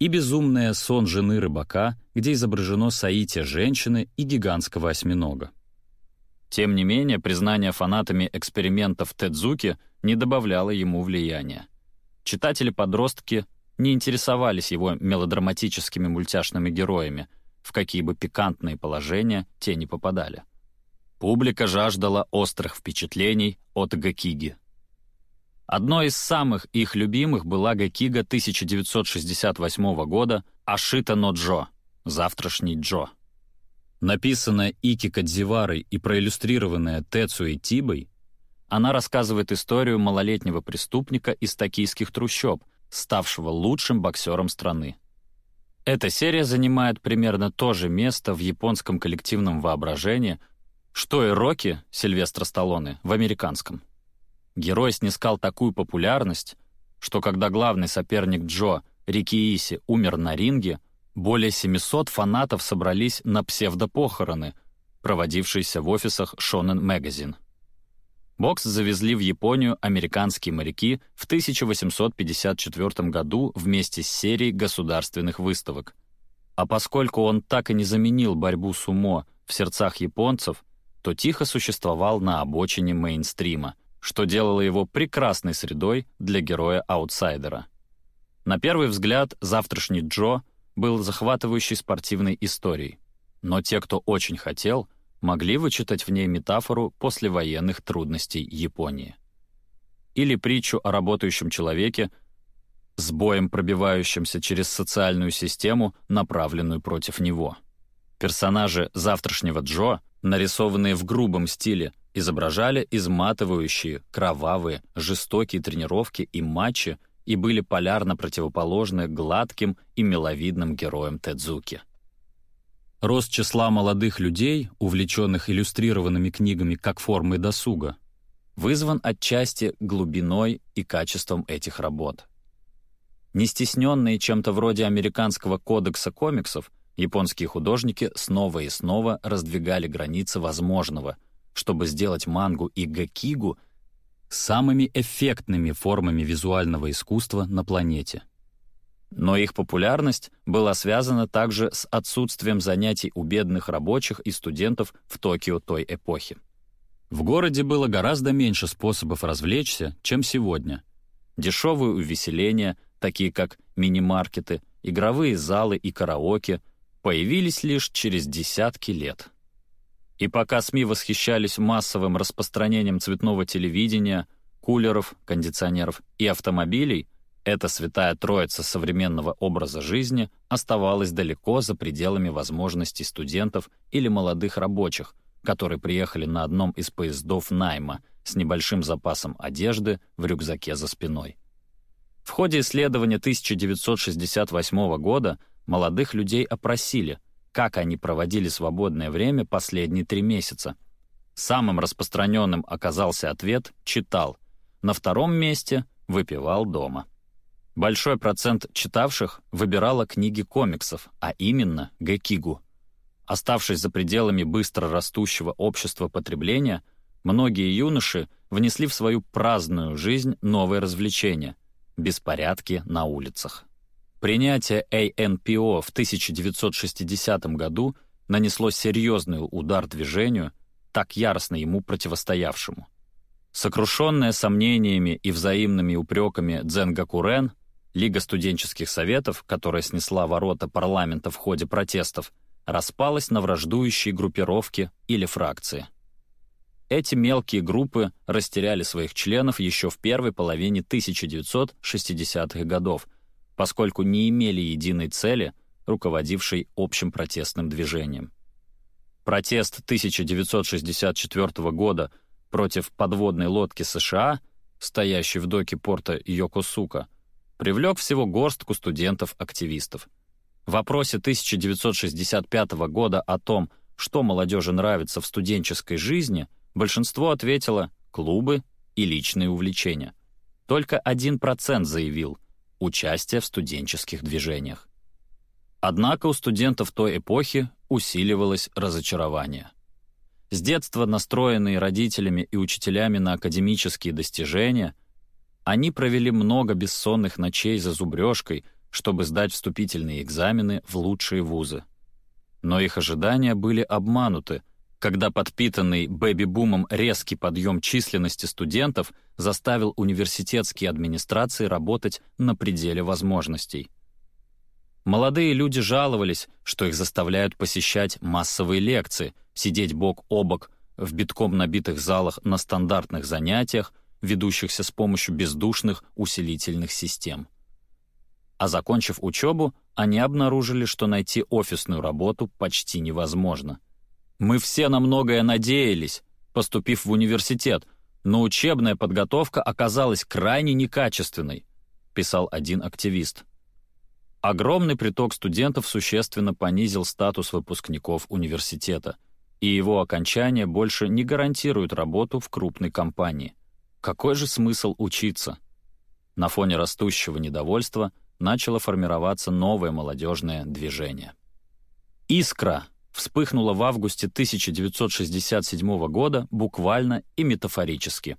и безумное «Сон жены рыбака», где изображено соитие женщины и гигантского осьминога. Тем не менее, признание фанатами экспериментов Тедзуки не добавляло ему влияния. Читатели-подростки не интересовались его мелодраматическими мультяшными героями, в какие бы пикантные положения те не попадали. Публика жаждала острых впечатлений от Гакиги. Одной из самых их любимых была Гакига 1968 года «Ашита но Джо» — «Завтрашний Джо». Написанная Ики Кадзиварой и проиллюстрированная Тецуей Тибой, она рассказывает историю малолетнего преступника из токийских трущоб, ставшего лучшим боксером страны. Эта серия занимает примерно то же место в японском коллективном воображении, что и Рокки Сильвестра Сталлоне в американском. Герой снискал такую популярность, что когда главный соперник Джо, Рики Иси, умер на ринге, более 700 фанатов собрались на псевдопохороны, проводившиеся в офисах Shonen Magazine. Бокс завезли в Японию американские моряки в 1854 году вместе с серией государственных выставок. А поскольку он так и не заменил борьбу сумо в сердцах японцев, то тихо существовал на обочине мейнстрима, что делало его прекрасной средой для героя-аутсайдера. На первый взгляд, завтрашний Джо был захватывающей спортивной историей. Но те, кто очень хотел — могли вычитать в ней метафору послевоенных трудностей Японии. Или притчу о работающем человеке, с боем пробивающимся через социальную систему, направленную против него. Персонажи «Завтрашнего Джо», нарисованные в грубом стиле, изображали изматывающие, кровавые, жестокие тренировки и матчи и были полярно противоположны гладким и миловидным героям Тедзуки. Рост числа молодых людей, увлеченных иллюстрированными книгами как формой досуга, вызван отчасти глубиной и качеством этих работ. Не стесненные чем-то вроде американского кодекса комиксов, японские художники снова и снова раздвигали границы возможного, чтобы сделать мангу и гакигу самыми эффектными формами визуального искусства на планете — но их популярность была связана также с отсутствием занятий у бедных рабочих и студентов в Токио той эпохи. В городе было гораздо меньше способов развлечься, чем сегодня. Дешевые увеселения, такие как мини-маркеты, игровые залы и караоке, появились лишь через десятки лет. И пока СМИ восхищались массовым распространением цветного телевидения, кулеров, кондиционеров и автомобилей, эта святая троица современного образа жизни оставалась далеко за пределами возможностей студентов или молодых рабочих, которые приехали на одном из поездов найма с небольшим запасом одежды в рюкзаке за спиной. В ходе исследования 1968 года молодых людей опросили, как они проводили свободное время последние три месяца. Самым распространенным оказался ответ «читал», на втором месте «выпивал дома». Большой процент читавших выбирала книги комиксов, а именно Гэкигу. Оставшись за пределами быстро растущего общества потребления, многие юноши внесли в свою праздную жизнь новые развлечения — беспорядки на улицах. Принятие ANPO в 1960 году нанесло серьезный удар движению, так яростно ему противостоявшему. Сокрушенная сомнениями и взаимными упреками Дзенгакурен, Лига студенческих советов, которая снесла ворота парламента в ходе протестов, распалась на враждующие группировки или фракции. Эти мелкие группы растеряли своих членов еще в первой половине 1960-х годов, поскольку не имели единой цели, руководившей общим протестным движением. Протест 1964 года против подводной лодки США, стоящей в доке порта Йокосука, привлек всего горстку студентов-активистов. В вопросе 1965 года о том, что молодежи нравится в студенческой жизни, большинство ответило «клубы» и личные увлечения. Только 1% заявил «участие в студенческих движениях». Однако у студентов той эпохи усиливалось разочарование. С детства настроенные родителями и учителями на академические достижения, они провели много бессонных ночей за зубрежкой, чтобы сдать вступительные экзамены в лучшие вузы. Но их ожидания были обмануты, когда подпитанный бэби-бумом резкий подъем численности студентов заставил университетские администрации работать на пределе возможностей. Молодые люди жаловались, что их заставляют посещать массовые лекции, сидеть бок о бок в битком набитых залах на стандартных занятиях, ведущихся с помощью бездушных усилительных систем. А закончив учебу, они обнаружили, что найти офисную работу почти невозможно. «Мы все на многое надеялись, поступив в университет, но учебная подготовка оказалась крайне некачественной», писал один активист. Огромный приток студентов существенно понизил статус выпускников университета, и его окончание больше не гарантирует работу в крупной компании. Какой же смысл учиться? На фоне растущего недовольства начало формироваться новое молодежное движение. «Искра» вспыхнула в августе 1967 года буквально и метафорически.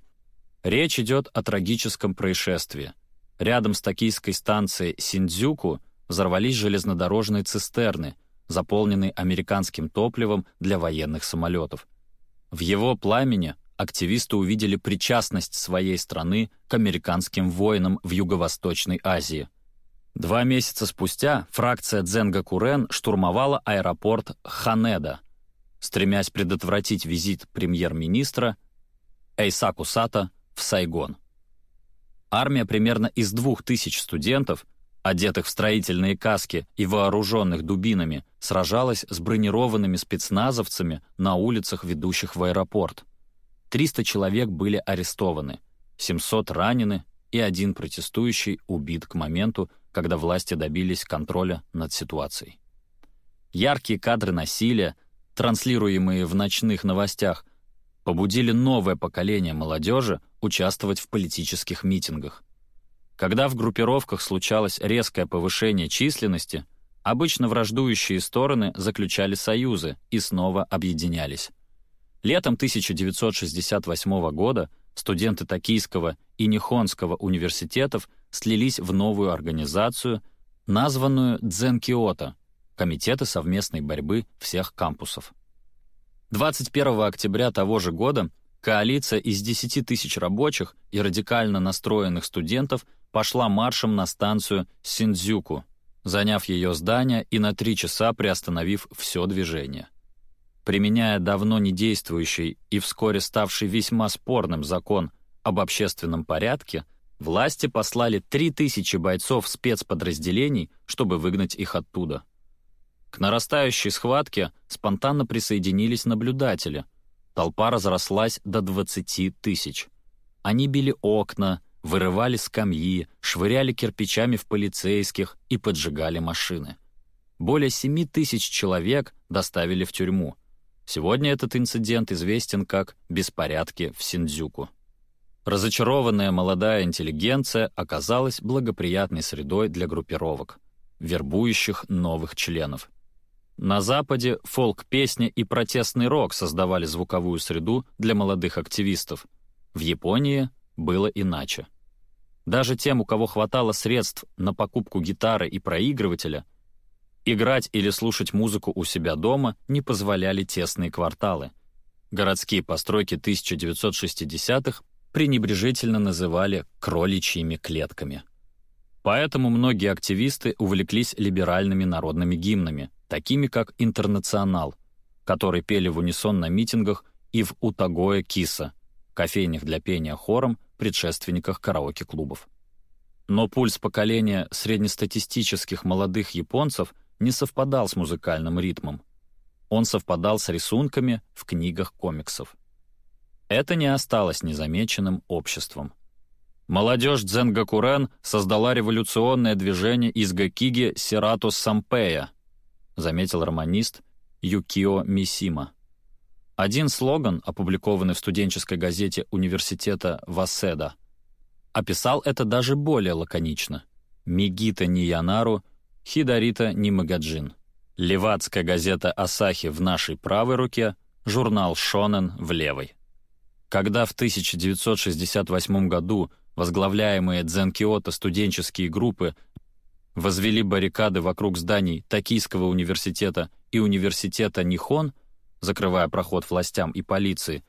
Речь идет о трагическом происшествии. Рядом с токийской станцией Синдзюку – взорвались железнодорожные цистерны, заполненные американским топливом для военных самолетов. В его пламени активисты увидели причастность своей страны к американским воинам в Юго-Восточной Азии. Два месяца спустя фракция Дзенга Курен штурмовала аэропорт Ханеда, стремясь предотвратить визит премьер-министра Эйсаку Сата в Сайгон. Армия примерно из двух тысяч студентов одетых в строительные каски и вооруженных дубинами, сражалась с бронированными спецназовцами на улицах, ведущих в аэропорт. 300 человек были арестованы, 700 ранены и один протестующий убит к моменту, когда власти добились контроля над ситуацией. Яркие кадры насилия, транслируемые в ночных новостях, побудили новое поколение молодежи участвовать в политических митингах. Когда в группировках случалось резкое повышение численности, обычно враждующие стороны заключали союзы и снова объединялись. Летом 1968 года студенты Токийского и Нихонского университетов слились в новую организацию, названную Дзен-Киото — Комитеты совместной борьбы всех кампусов. 21 октября того же года коалиция из 10 тысяч рабочих и радикально настроенных студентов — пошла маршем на станцию Синдзюку, заняв ее здание и на три часа приостановив все движение. Применяя давно не действующий и вскоре ставший весьма спорным закон об общественном порядке, власти послали 3000 бойцов спецподразделений, чтобы выгнать их оттуда. К нарастающей схватке спонтанно присоединились наблюдатели. Толпа разрослась до 20 тысяч. Они били окна, вырывали скамьи, швыряли кирпичами в полицейских и поджигали машины. Более 7 тысяч человек доставили в тюрьму. Сегодня этот инцидент известен как «беспорядки в Синдзюку». Разочарованная молодая интеллигенция оказалась благоприятной средой для группировок, вербующих новых членов. На Западе фолк-песни и протестный рок создавали звуковую среду для молодых активистов. В Японии было иначе. Даже тем, у кого хватало средств на покупку гитары и проигрывателя, играть или слушать музыку у себя дома не позволяли тесные кварталы. Городские постройки 1960-х пренебрежительно называли «кроличьими клетками». Поэтому многие активисты увлеклись либеральными народными гимнами, такими как «Интернационал», который пели в унисон на митингах и в Утагое Киса, кофейнях для пения хором, предшественниках караоке-клубов. Но пульс поколения среднестатистических молодых японцев не совпадал с музыкальным ритмом. Он совпадал с рисунками в книгах комиксов. Это не осталось незамеченным обществом. Молодежь Дзенгакурен создала революционное движение из Гакиги Сирату Сампея, заметил романист Юкио Мисима. Один слоган, опубликованный в студенческой газете университета Васеда, описал это даже более лаконично. «Мигита Ниянару, Хидарита Нимагаджин». Левацкая газета «Асахи» в нашей правой руке, журнал «Шонен» в левой. Когда в 1968 году возглавляемые Дзенкиото студенческие группы возвели баррикады вокруг зданий Токийского университета и университета Нихон, закрывая проход властям и полиции,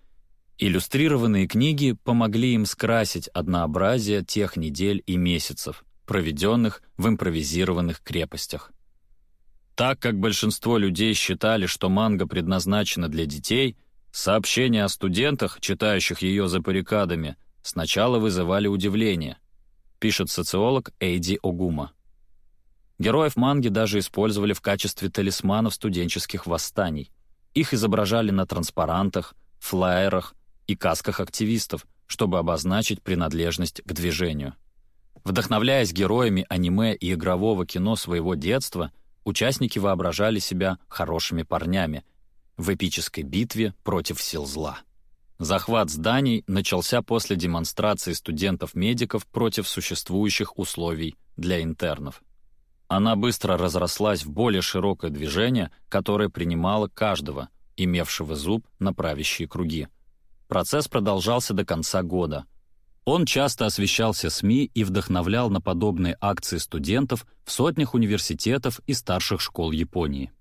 иллюстрированные книги помогли им скрасить однообразие тех недель и месяцев, проведенных в импровизированных крепостях. Так как большинство людей считали, что манга предназначена для детей, сообщения о студентах, читающих ее за баррикадами, сначала вызывали удивление, пишет социолог Эйди Огума. Героев манги даже использовали в качестве талисманов студенческих восстаний. Их изображали на транспарантах, флаерах и касках активистов, чтобы обозначить принадлежность к движению. Вдохновляясь героями аниме и игрового кино своего детства, участники воображали себя хорошими парнями в эпической битве против сил зла. Захват зданий начался после демонстрации студентов-медиков против существующих условий для интернов. Она быстро разрослась в более широкое движение, которое принимало каждого, имевшего зуб на правящие круги. Процесс продолжался до конца года. Он часто освещался СМИ и вдохновлял на подобные акции студентов в сотнях университетов и старших школ Японии.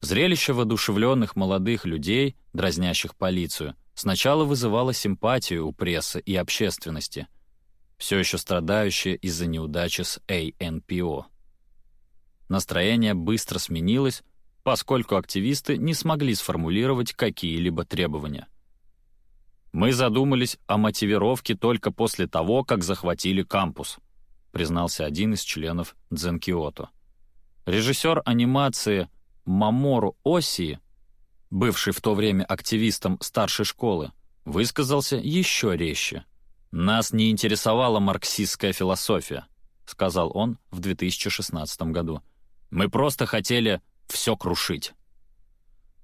Зрелище воодушевленных молодых людей, дразнящих полицию, сначала вызывало симпатию у прессы и общественности, все еще страдающие из-за неудачи с ANPO. Настроение быстро сменилось, поскольку активисты не смогли сформулировать какие-либо требования. «Мы задумались о мотивировке только после того, как захватили кампус», признался один из членов Дзенкиото. Режиссер анимации Мамору Оси, бывший в то время активистом старшей школы, высказался еще резче. «Нас не интересовала марксистская философия», сказал он в 2016 году. Мы просто хотели все крушить.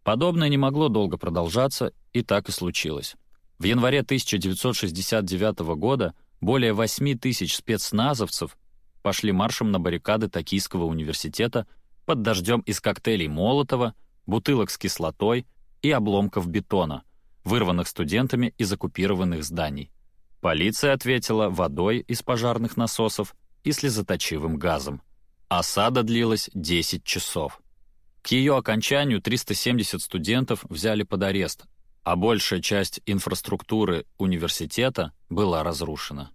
Подобное не могло долго продолжаться, и так и случилось. В январе 1969 года более 8 тысяч спецназовцев пошли маршем на баррикады Токийского университета под дождем из коктейлей Молотова, бутылок с кислотой и обломков бетона, вырванных студентами из оккупированных зданий. Полиция ответила водой из пожарных насосов и слезоточивым газом. Осада длилась 10 часов. К ее окончанию 370 студентов взяли под арест, а большая часть инфраструктуры университета была разрушена.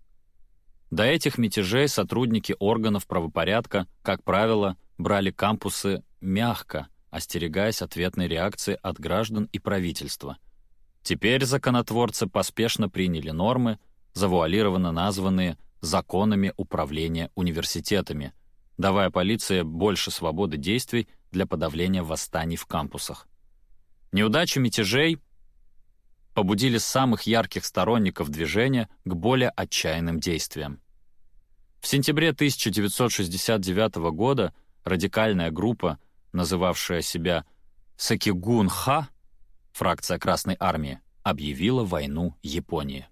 До этих мятежей сотрудники органов правопорядка, как правило, брали кампусы мягко, остерегаясь ответной реакции от граждан и правительства. Теперь законотворцы поспешно приняли нормы, завуалированно названные «законами управления университетами», давая полиции больше свободы действий для подавления восстаний в кампусах. Неудачи мятежей побудили самых ярких сторонников движения к более отчаянным действиям. В сентябре 1969 года радикальная группа, называвшая себя Сакигун-Ха, фракция Красной Армии, объявила войну Японии.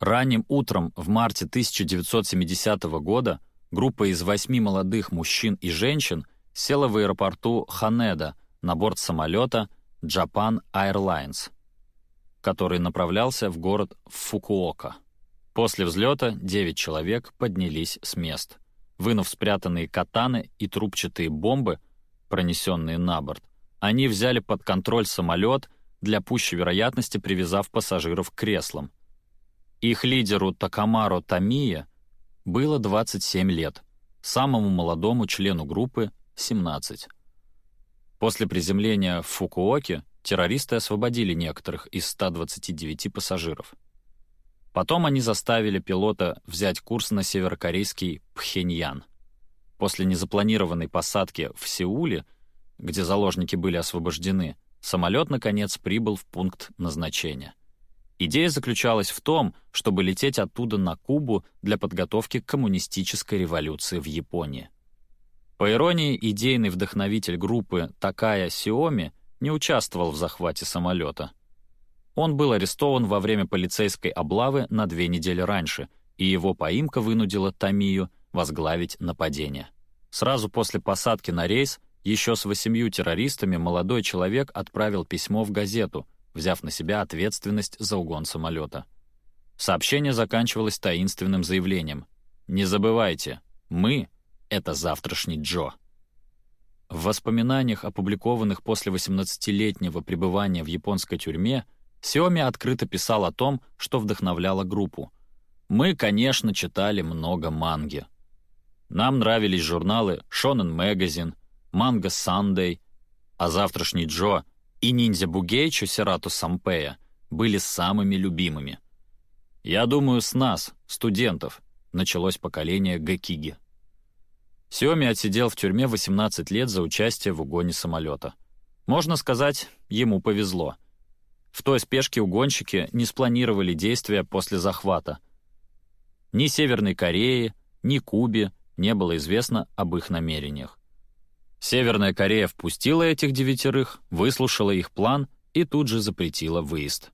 Ранним утром в марте 1970 года группа из восьми молодых мужчин и женщин села в аэропорту Ханеда на борт самолета Japan Airlines, который направлялся в город Фукуока. После взлета девять человек поднялись с мест. Вынув спрятанные катаны и трубчатые бомбы, пронесенные на борт, они взяли под контроль самолет, для пущей вероятности привязав пассажиров к креслам. Их лидеру Такамаро Тамия было 27 лет, самому молодому члену группы — 17. После приземления в Фукуоке террористы освободили некоторых из 129 пассажиров. Потом они заставили пилота взять курс на северокорейский Пхеньян. После незапланированной посадки в Сеуле, где заложники были освобождены, самолет, наконец, прибыл в пункт назначения. Идея заключалась в том, чтобы лететь оттуда на Кубу для подготовки к коммунистической революции в Японии. По иронии, идейный вдохновитель группы Такая Сиоми не участвовал в захвате самолета. Он был арестован во время полицейской облавы на две недели раньше, и его поимка вынудила Тамию возглавить нападение. Сразу после посадки на рейс еще с восемью террористами молодой человек отправил письмо в газету, взяв на себя ответственность за угон самолета. Сообщение заканчивалось таинственным заявлением «Не забывайте, мы — это завтрашний Джо». В воспоминаниях, опубликованных после 18-летнего пребывания в японской тюрьме, Сиоми открыто писал о том, что вдохновляло группу. «Мы, конечно, читали много манги. Нам нравились журналы Shonen Magazine, Manga Sunday, а завтрашний Джо и ниндзя Бугейчо Сирату Сампея были самыми любимыми. Я думаю, с нас, студентов, началось поколение Гакиги. Сиоми отсидел в тюрьме 18 лет за участие в угоне самолета. Можно сказать, ему повезло. В той спешке угонщики не спланировали действия после захвата. Ни Северной Корее, ни Кубе не было известно об их намерениях. Северная Корея впустила этих девятерых, выслушала их план и тут же запретила выезд.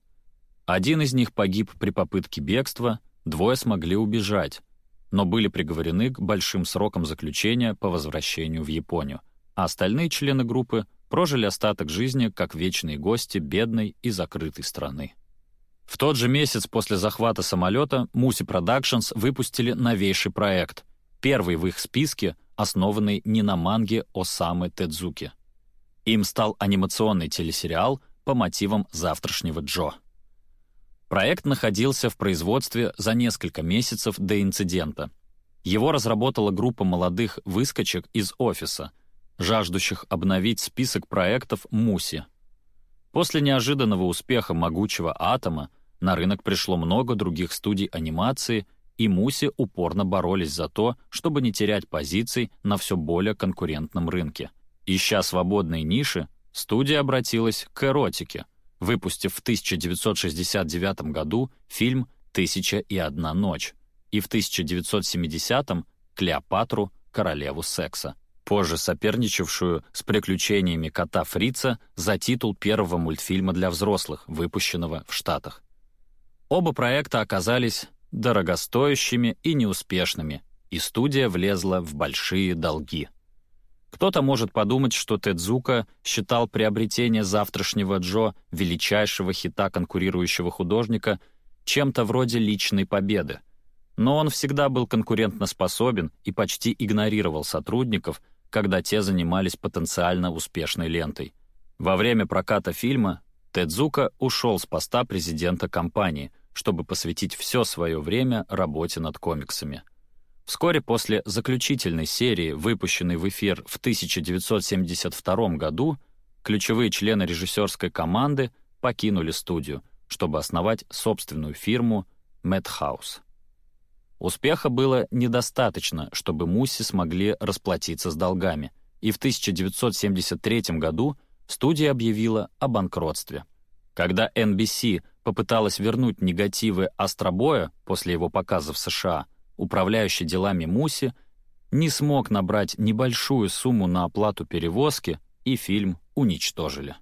Один из них погиб при попытке бегства, двое смогли убежать, но были приговорены к большим срокам заключения по возвращению в Японию, а остальные члены группы прожили остаток жизни как вечные гости бедной и закрытой страны. В тот же месяц после захвата самолета Муси Productions выпустили новейший проект, первый в их списке основанный не на манге Осамы Тедзуки. Им стал анимационный телесериал по мотивам «Завтрашнего Джо». Проект находился в производстве за несколько месяцев до инцидента. Его разработала группа молодых выскочек из офиса, жаждущих обновить список проектов Муси. После неожиданного успеха «Могучего атома» на рынок пришло много других студий анимации — и Муси упорно боролись за то, чтобы не терять позиций на все более конкурентном рынке. Ища свободные ниши, студия обратилась к эротике, выпустив в 1969 году фильм «Тысяча и одна ночь» и в 1970-м «Клеопатру. Королеву секса», позже соперничавшую с приключениями кота Фрица за титул первого мультфильма для взрослых, выпущенного в Штатах. Оба проекта оказались дорогостоящими и неуспешными, и студия влезла в большие долги. Кто-то может подумать, что Тедзука считал приобретение завтрашнего Джо, величайшего хита конкурирующего художника, чем-то вроде личной победы. Но он всегда был конкурентноспособен и почти игнорировал сотрудников, когда те занимались потенциально успешной лентой. Во время проката фильма Тедзука ушел с поста президента компании — чтобы посвятить все свое время работе над комиксами. Вскоре после заключительной серии, выпущенной в эфир в 1972 году, ключевые члены режиссерской команды покинули студию, чтобы основать собственную фирму Madhouse. Успеха было недостаточно, чтобы Мусси смогли расплатиться с долгами, и в 1973 году студия объявила о банкротстве. Когда NBC попыталась вернуть негативы «Астробоя» после его показа в США, управляющий делами Муси не смог набрать небольшую сумму на оплату перевозки, и фильм уничтожили.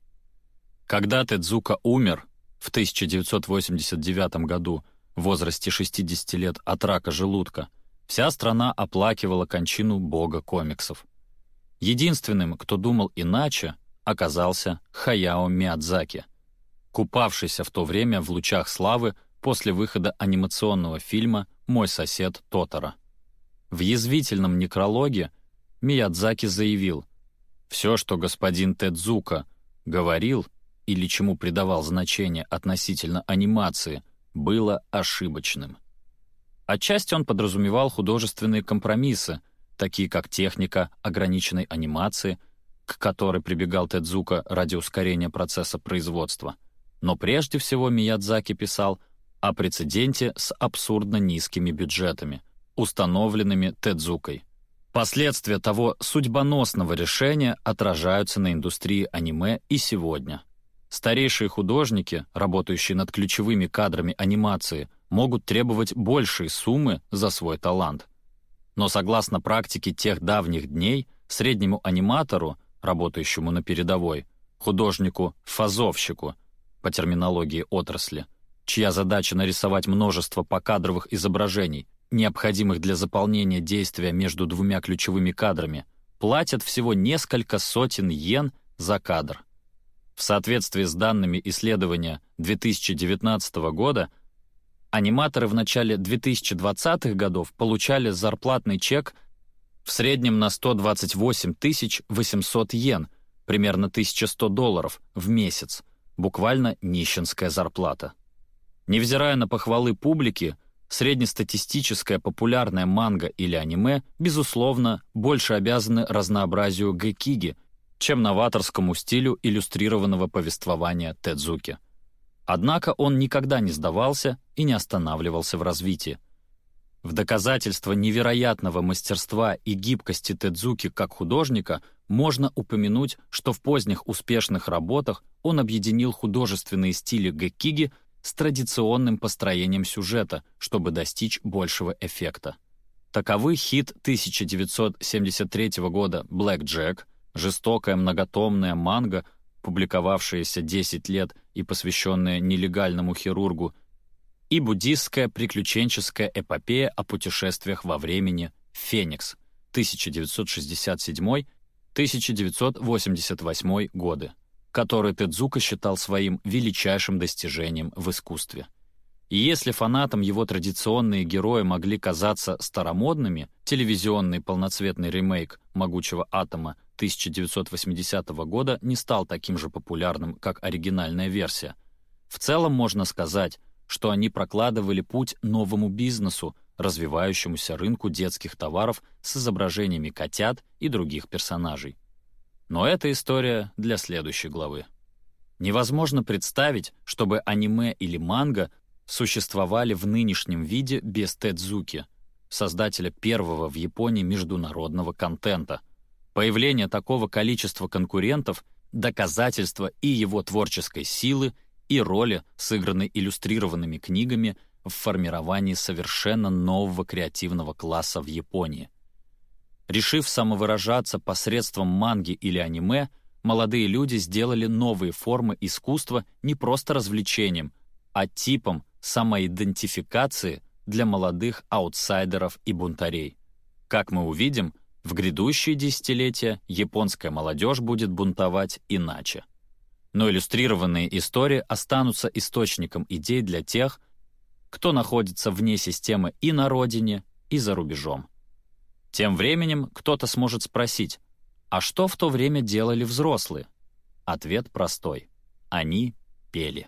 Когда Тедзука умер в 1989 году в возрасте 60 лет от рака желудка, вся страна оплакивала кончину бога комиксов. Единственным, кто думал иначе, оказался Хаяо Миядзаки — купавшийся в то время в лучах славы после выхода анимационного фильма «Мой сосед Тотора». В язвительном некрологе Миядзаки заявил, «Все, что господин Тедзука говорил или чему придавал значение относительно анимации, было ошибочным. Отчасти он подразумевал художественные компромиссы, такие как техника ограниченной анимации, к которой прибегал Тедзука ради ускорения процесса производства. Но прежде всего Миядзаки писал о прецеденте с абсурдно низкими бюджетами, установленными Тедзукой. Последствия того судьбоносного решения отражаются на индустрии аниме и сегодня. Старейшие художники, работающие над ключевыми кадрами анимации, могут требовать большей суммы за свой талант. Но согласно практике тех давних дней, среднему аниматору, работающему на передовой, художнику-фазовщику, по терминологии отрасли, чья задача нарисовать множество покадровых изображений, необходимых для заполнения действия между двумя ключевыми кадрами, платят всего несколько сотен йен за кадр. В соответствии с данными исследования 2019 года, аниматоры в начале 2020-х годов получали зарплатный чек в среднем на 128 800 йен, примерно 1100 долларов, в месяц, буквально нищенская зарплата. Невзирая на похвалы публики, среднестатистическая популярная манга или аниме, безусловно, больше обязаны разнообразию гэкиги, чем новаторскому стилю иллюстрированного повествования Тедзуки. Однако он никогда не сдавался и не останавливался в развитии. В доказательство невероятного мастерства и гибкости Тедзуки как художника можно упомянуть, что в поздних успешных работах он объединил художественные стили гэкиги с традиционным построением сюжета, чтобы достичь большего эффекта. Таковы хит 1973 года «Блэк Джек», жестокая многотомная манга, публиковавшаяся 10 лет и посвященная нелегальному хирургу, и буддистская приключенческая эпопея о путешествиях во времени «Феникс» 1967-1988 годы который Тедзука считал своим величайшим достижением в искусстве. И если фанатам его традиционные герои могли казаться старомодными, телевизионный полноцветный ремейк «Могучего атома» 1980 года не стал таким же популярным, как оригинальная версия. В целом можно сказать, что они прокладывали путь новому бизнесу, развивающемуся рынку детских товаров с изображениями котят и других персонажей. Но это история для следующей главы. Невозможно представить, чтобы аниме или манга существовали в нынешнем виде без Тедзуки, создателя первого в Японии международного контента. Появление такого количества конкурентов — доказательство и его творческой силы, и роли, сыгранной иллюстрированными книгами в формировании совершенно нового креативного класса в Японии — Решив самовыражаться посредством манги или аниме, молодые люди сделали новые формы искусства не просто развлечением, а типом самоидентификации для молодых аутсайдеров и бунтарей. Как мы увидим, в грядущие десятилетия японская молодежь будет бунтовать иначе. Но иллюстрированные истории останутся источником идей для тех, кто находится вне системы и на родине, и за рубежом. Тем временем кто-то сможет спросить, а что в то время делали взрослые? Ответ простой. Они пели.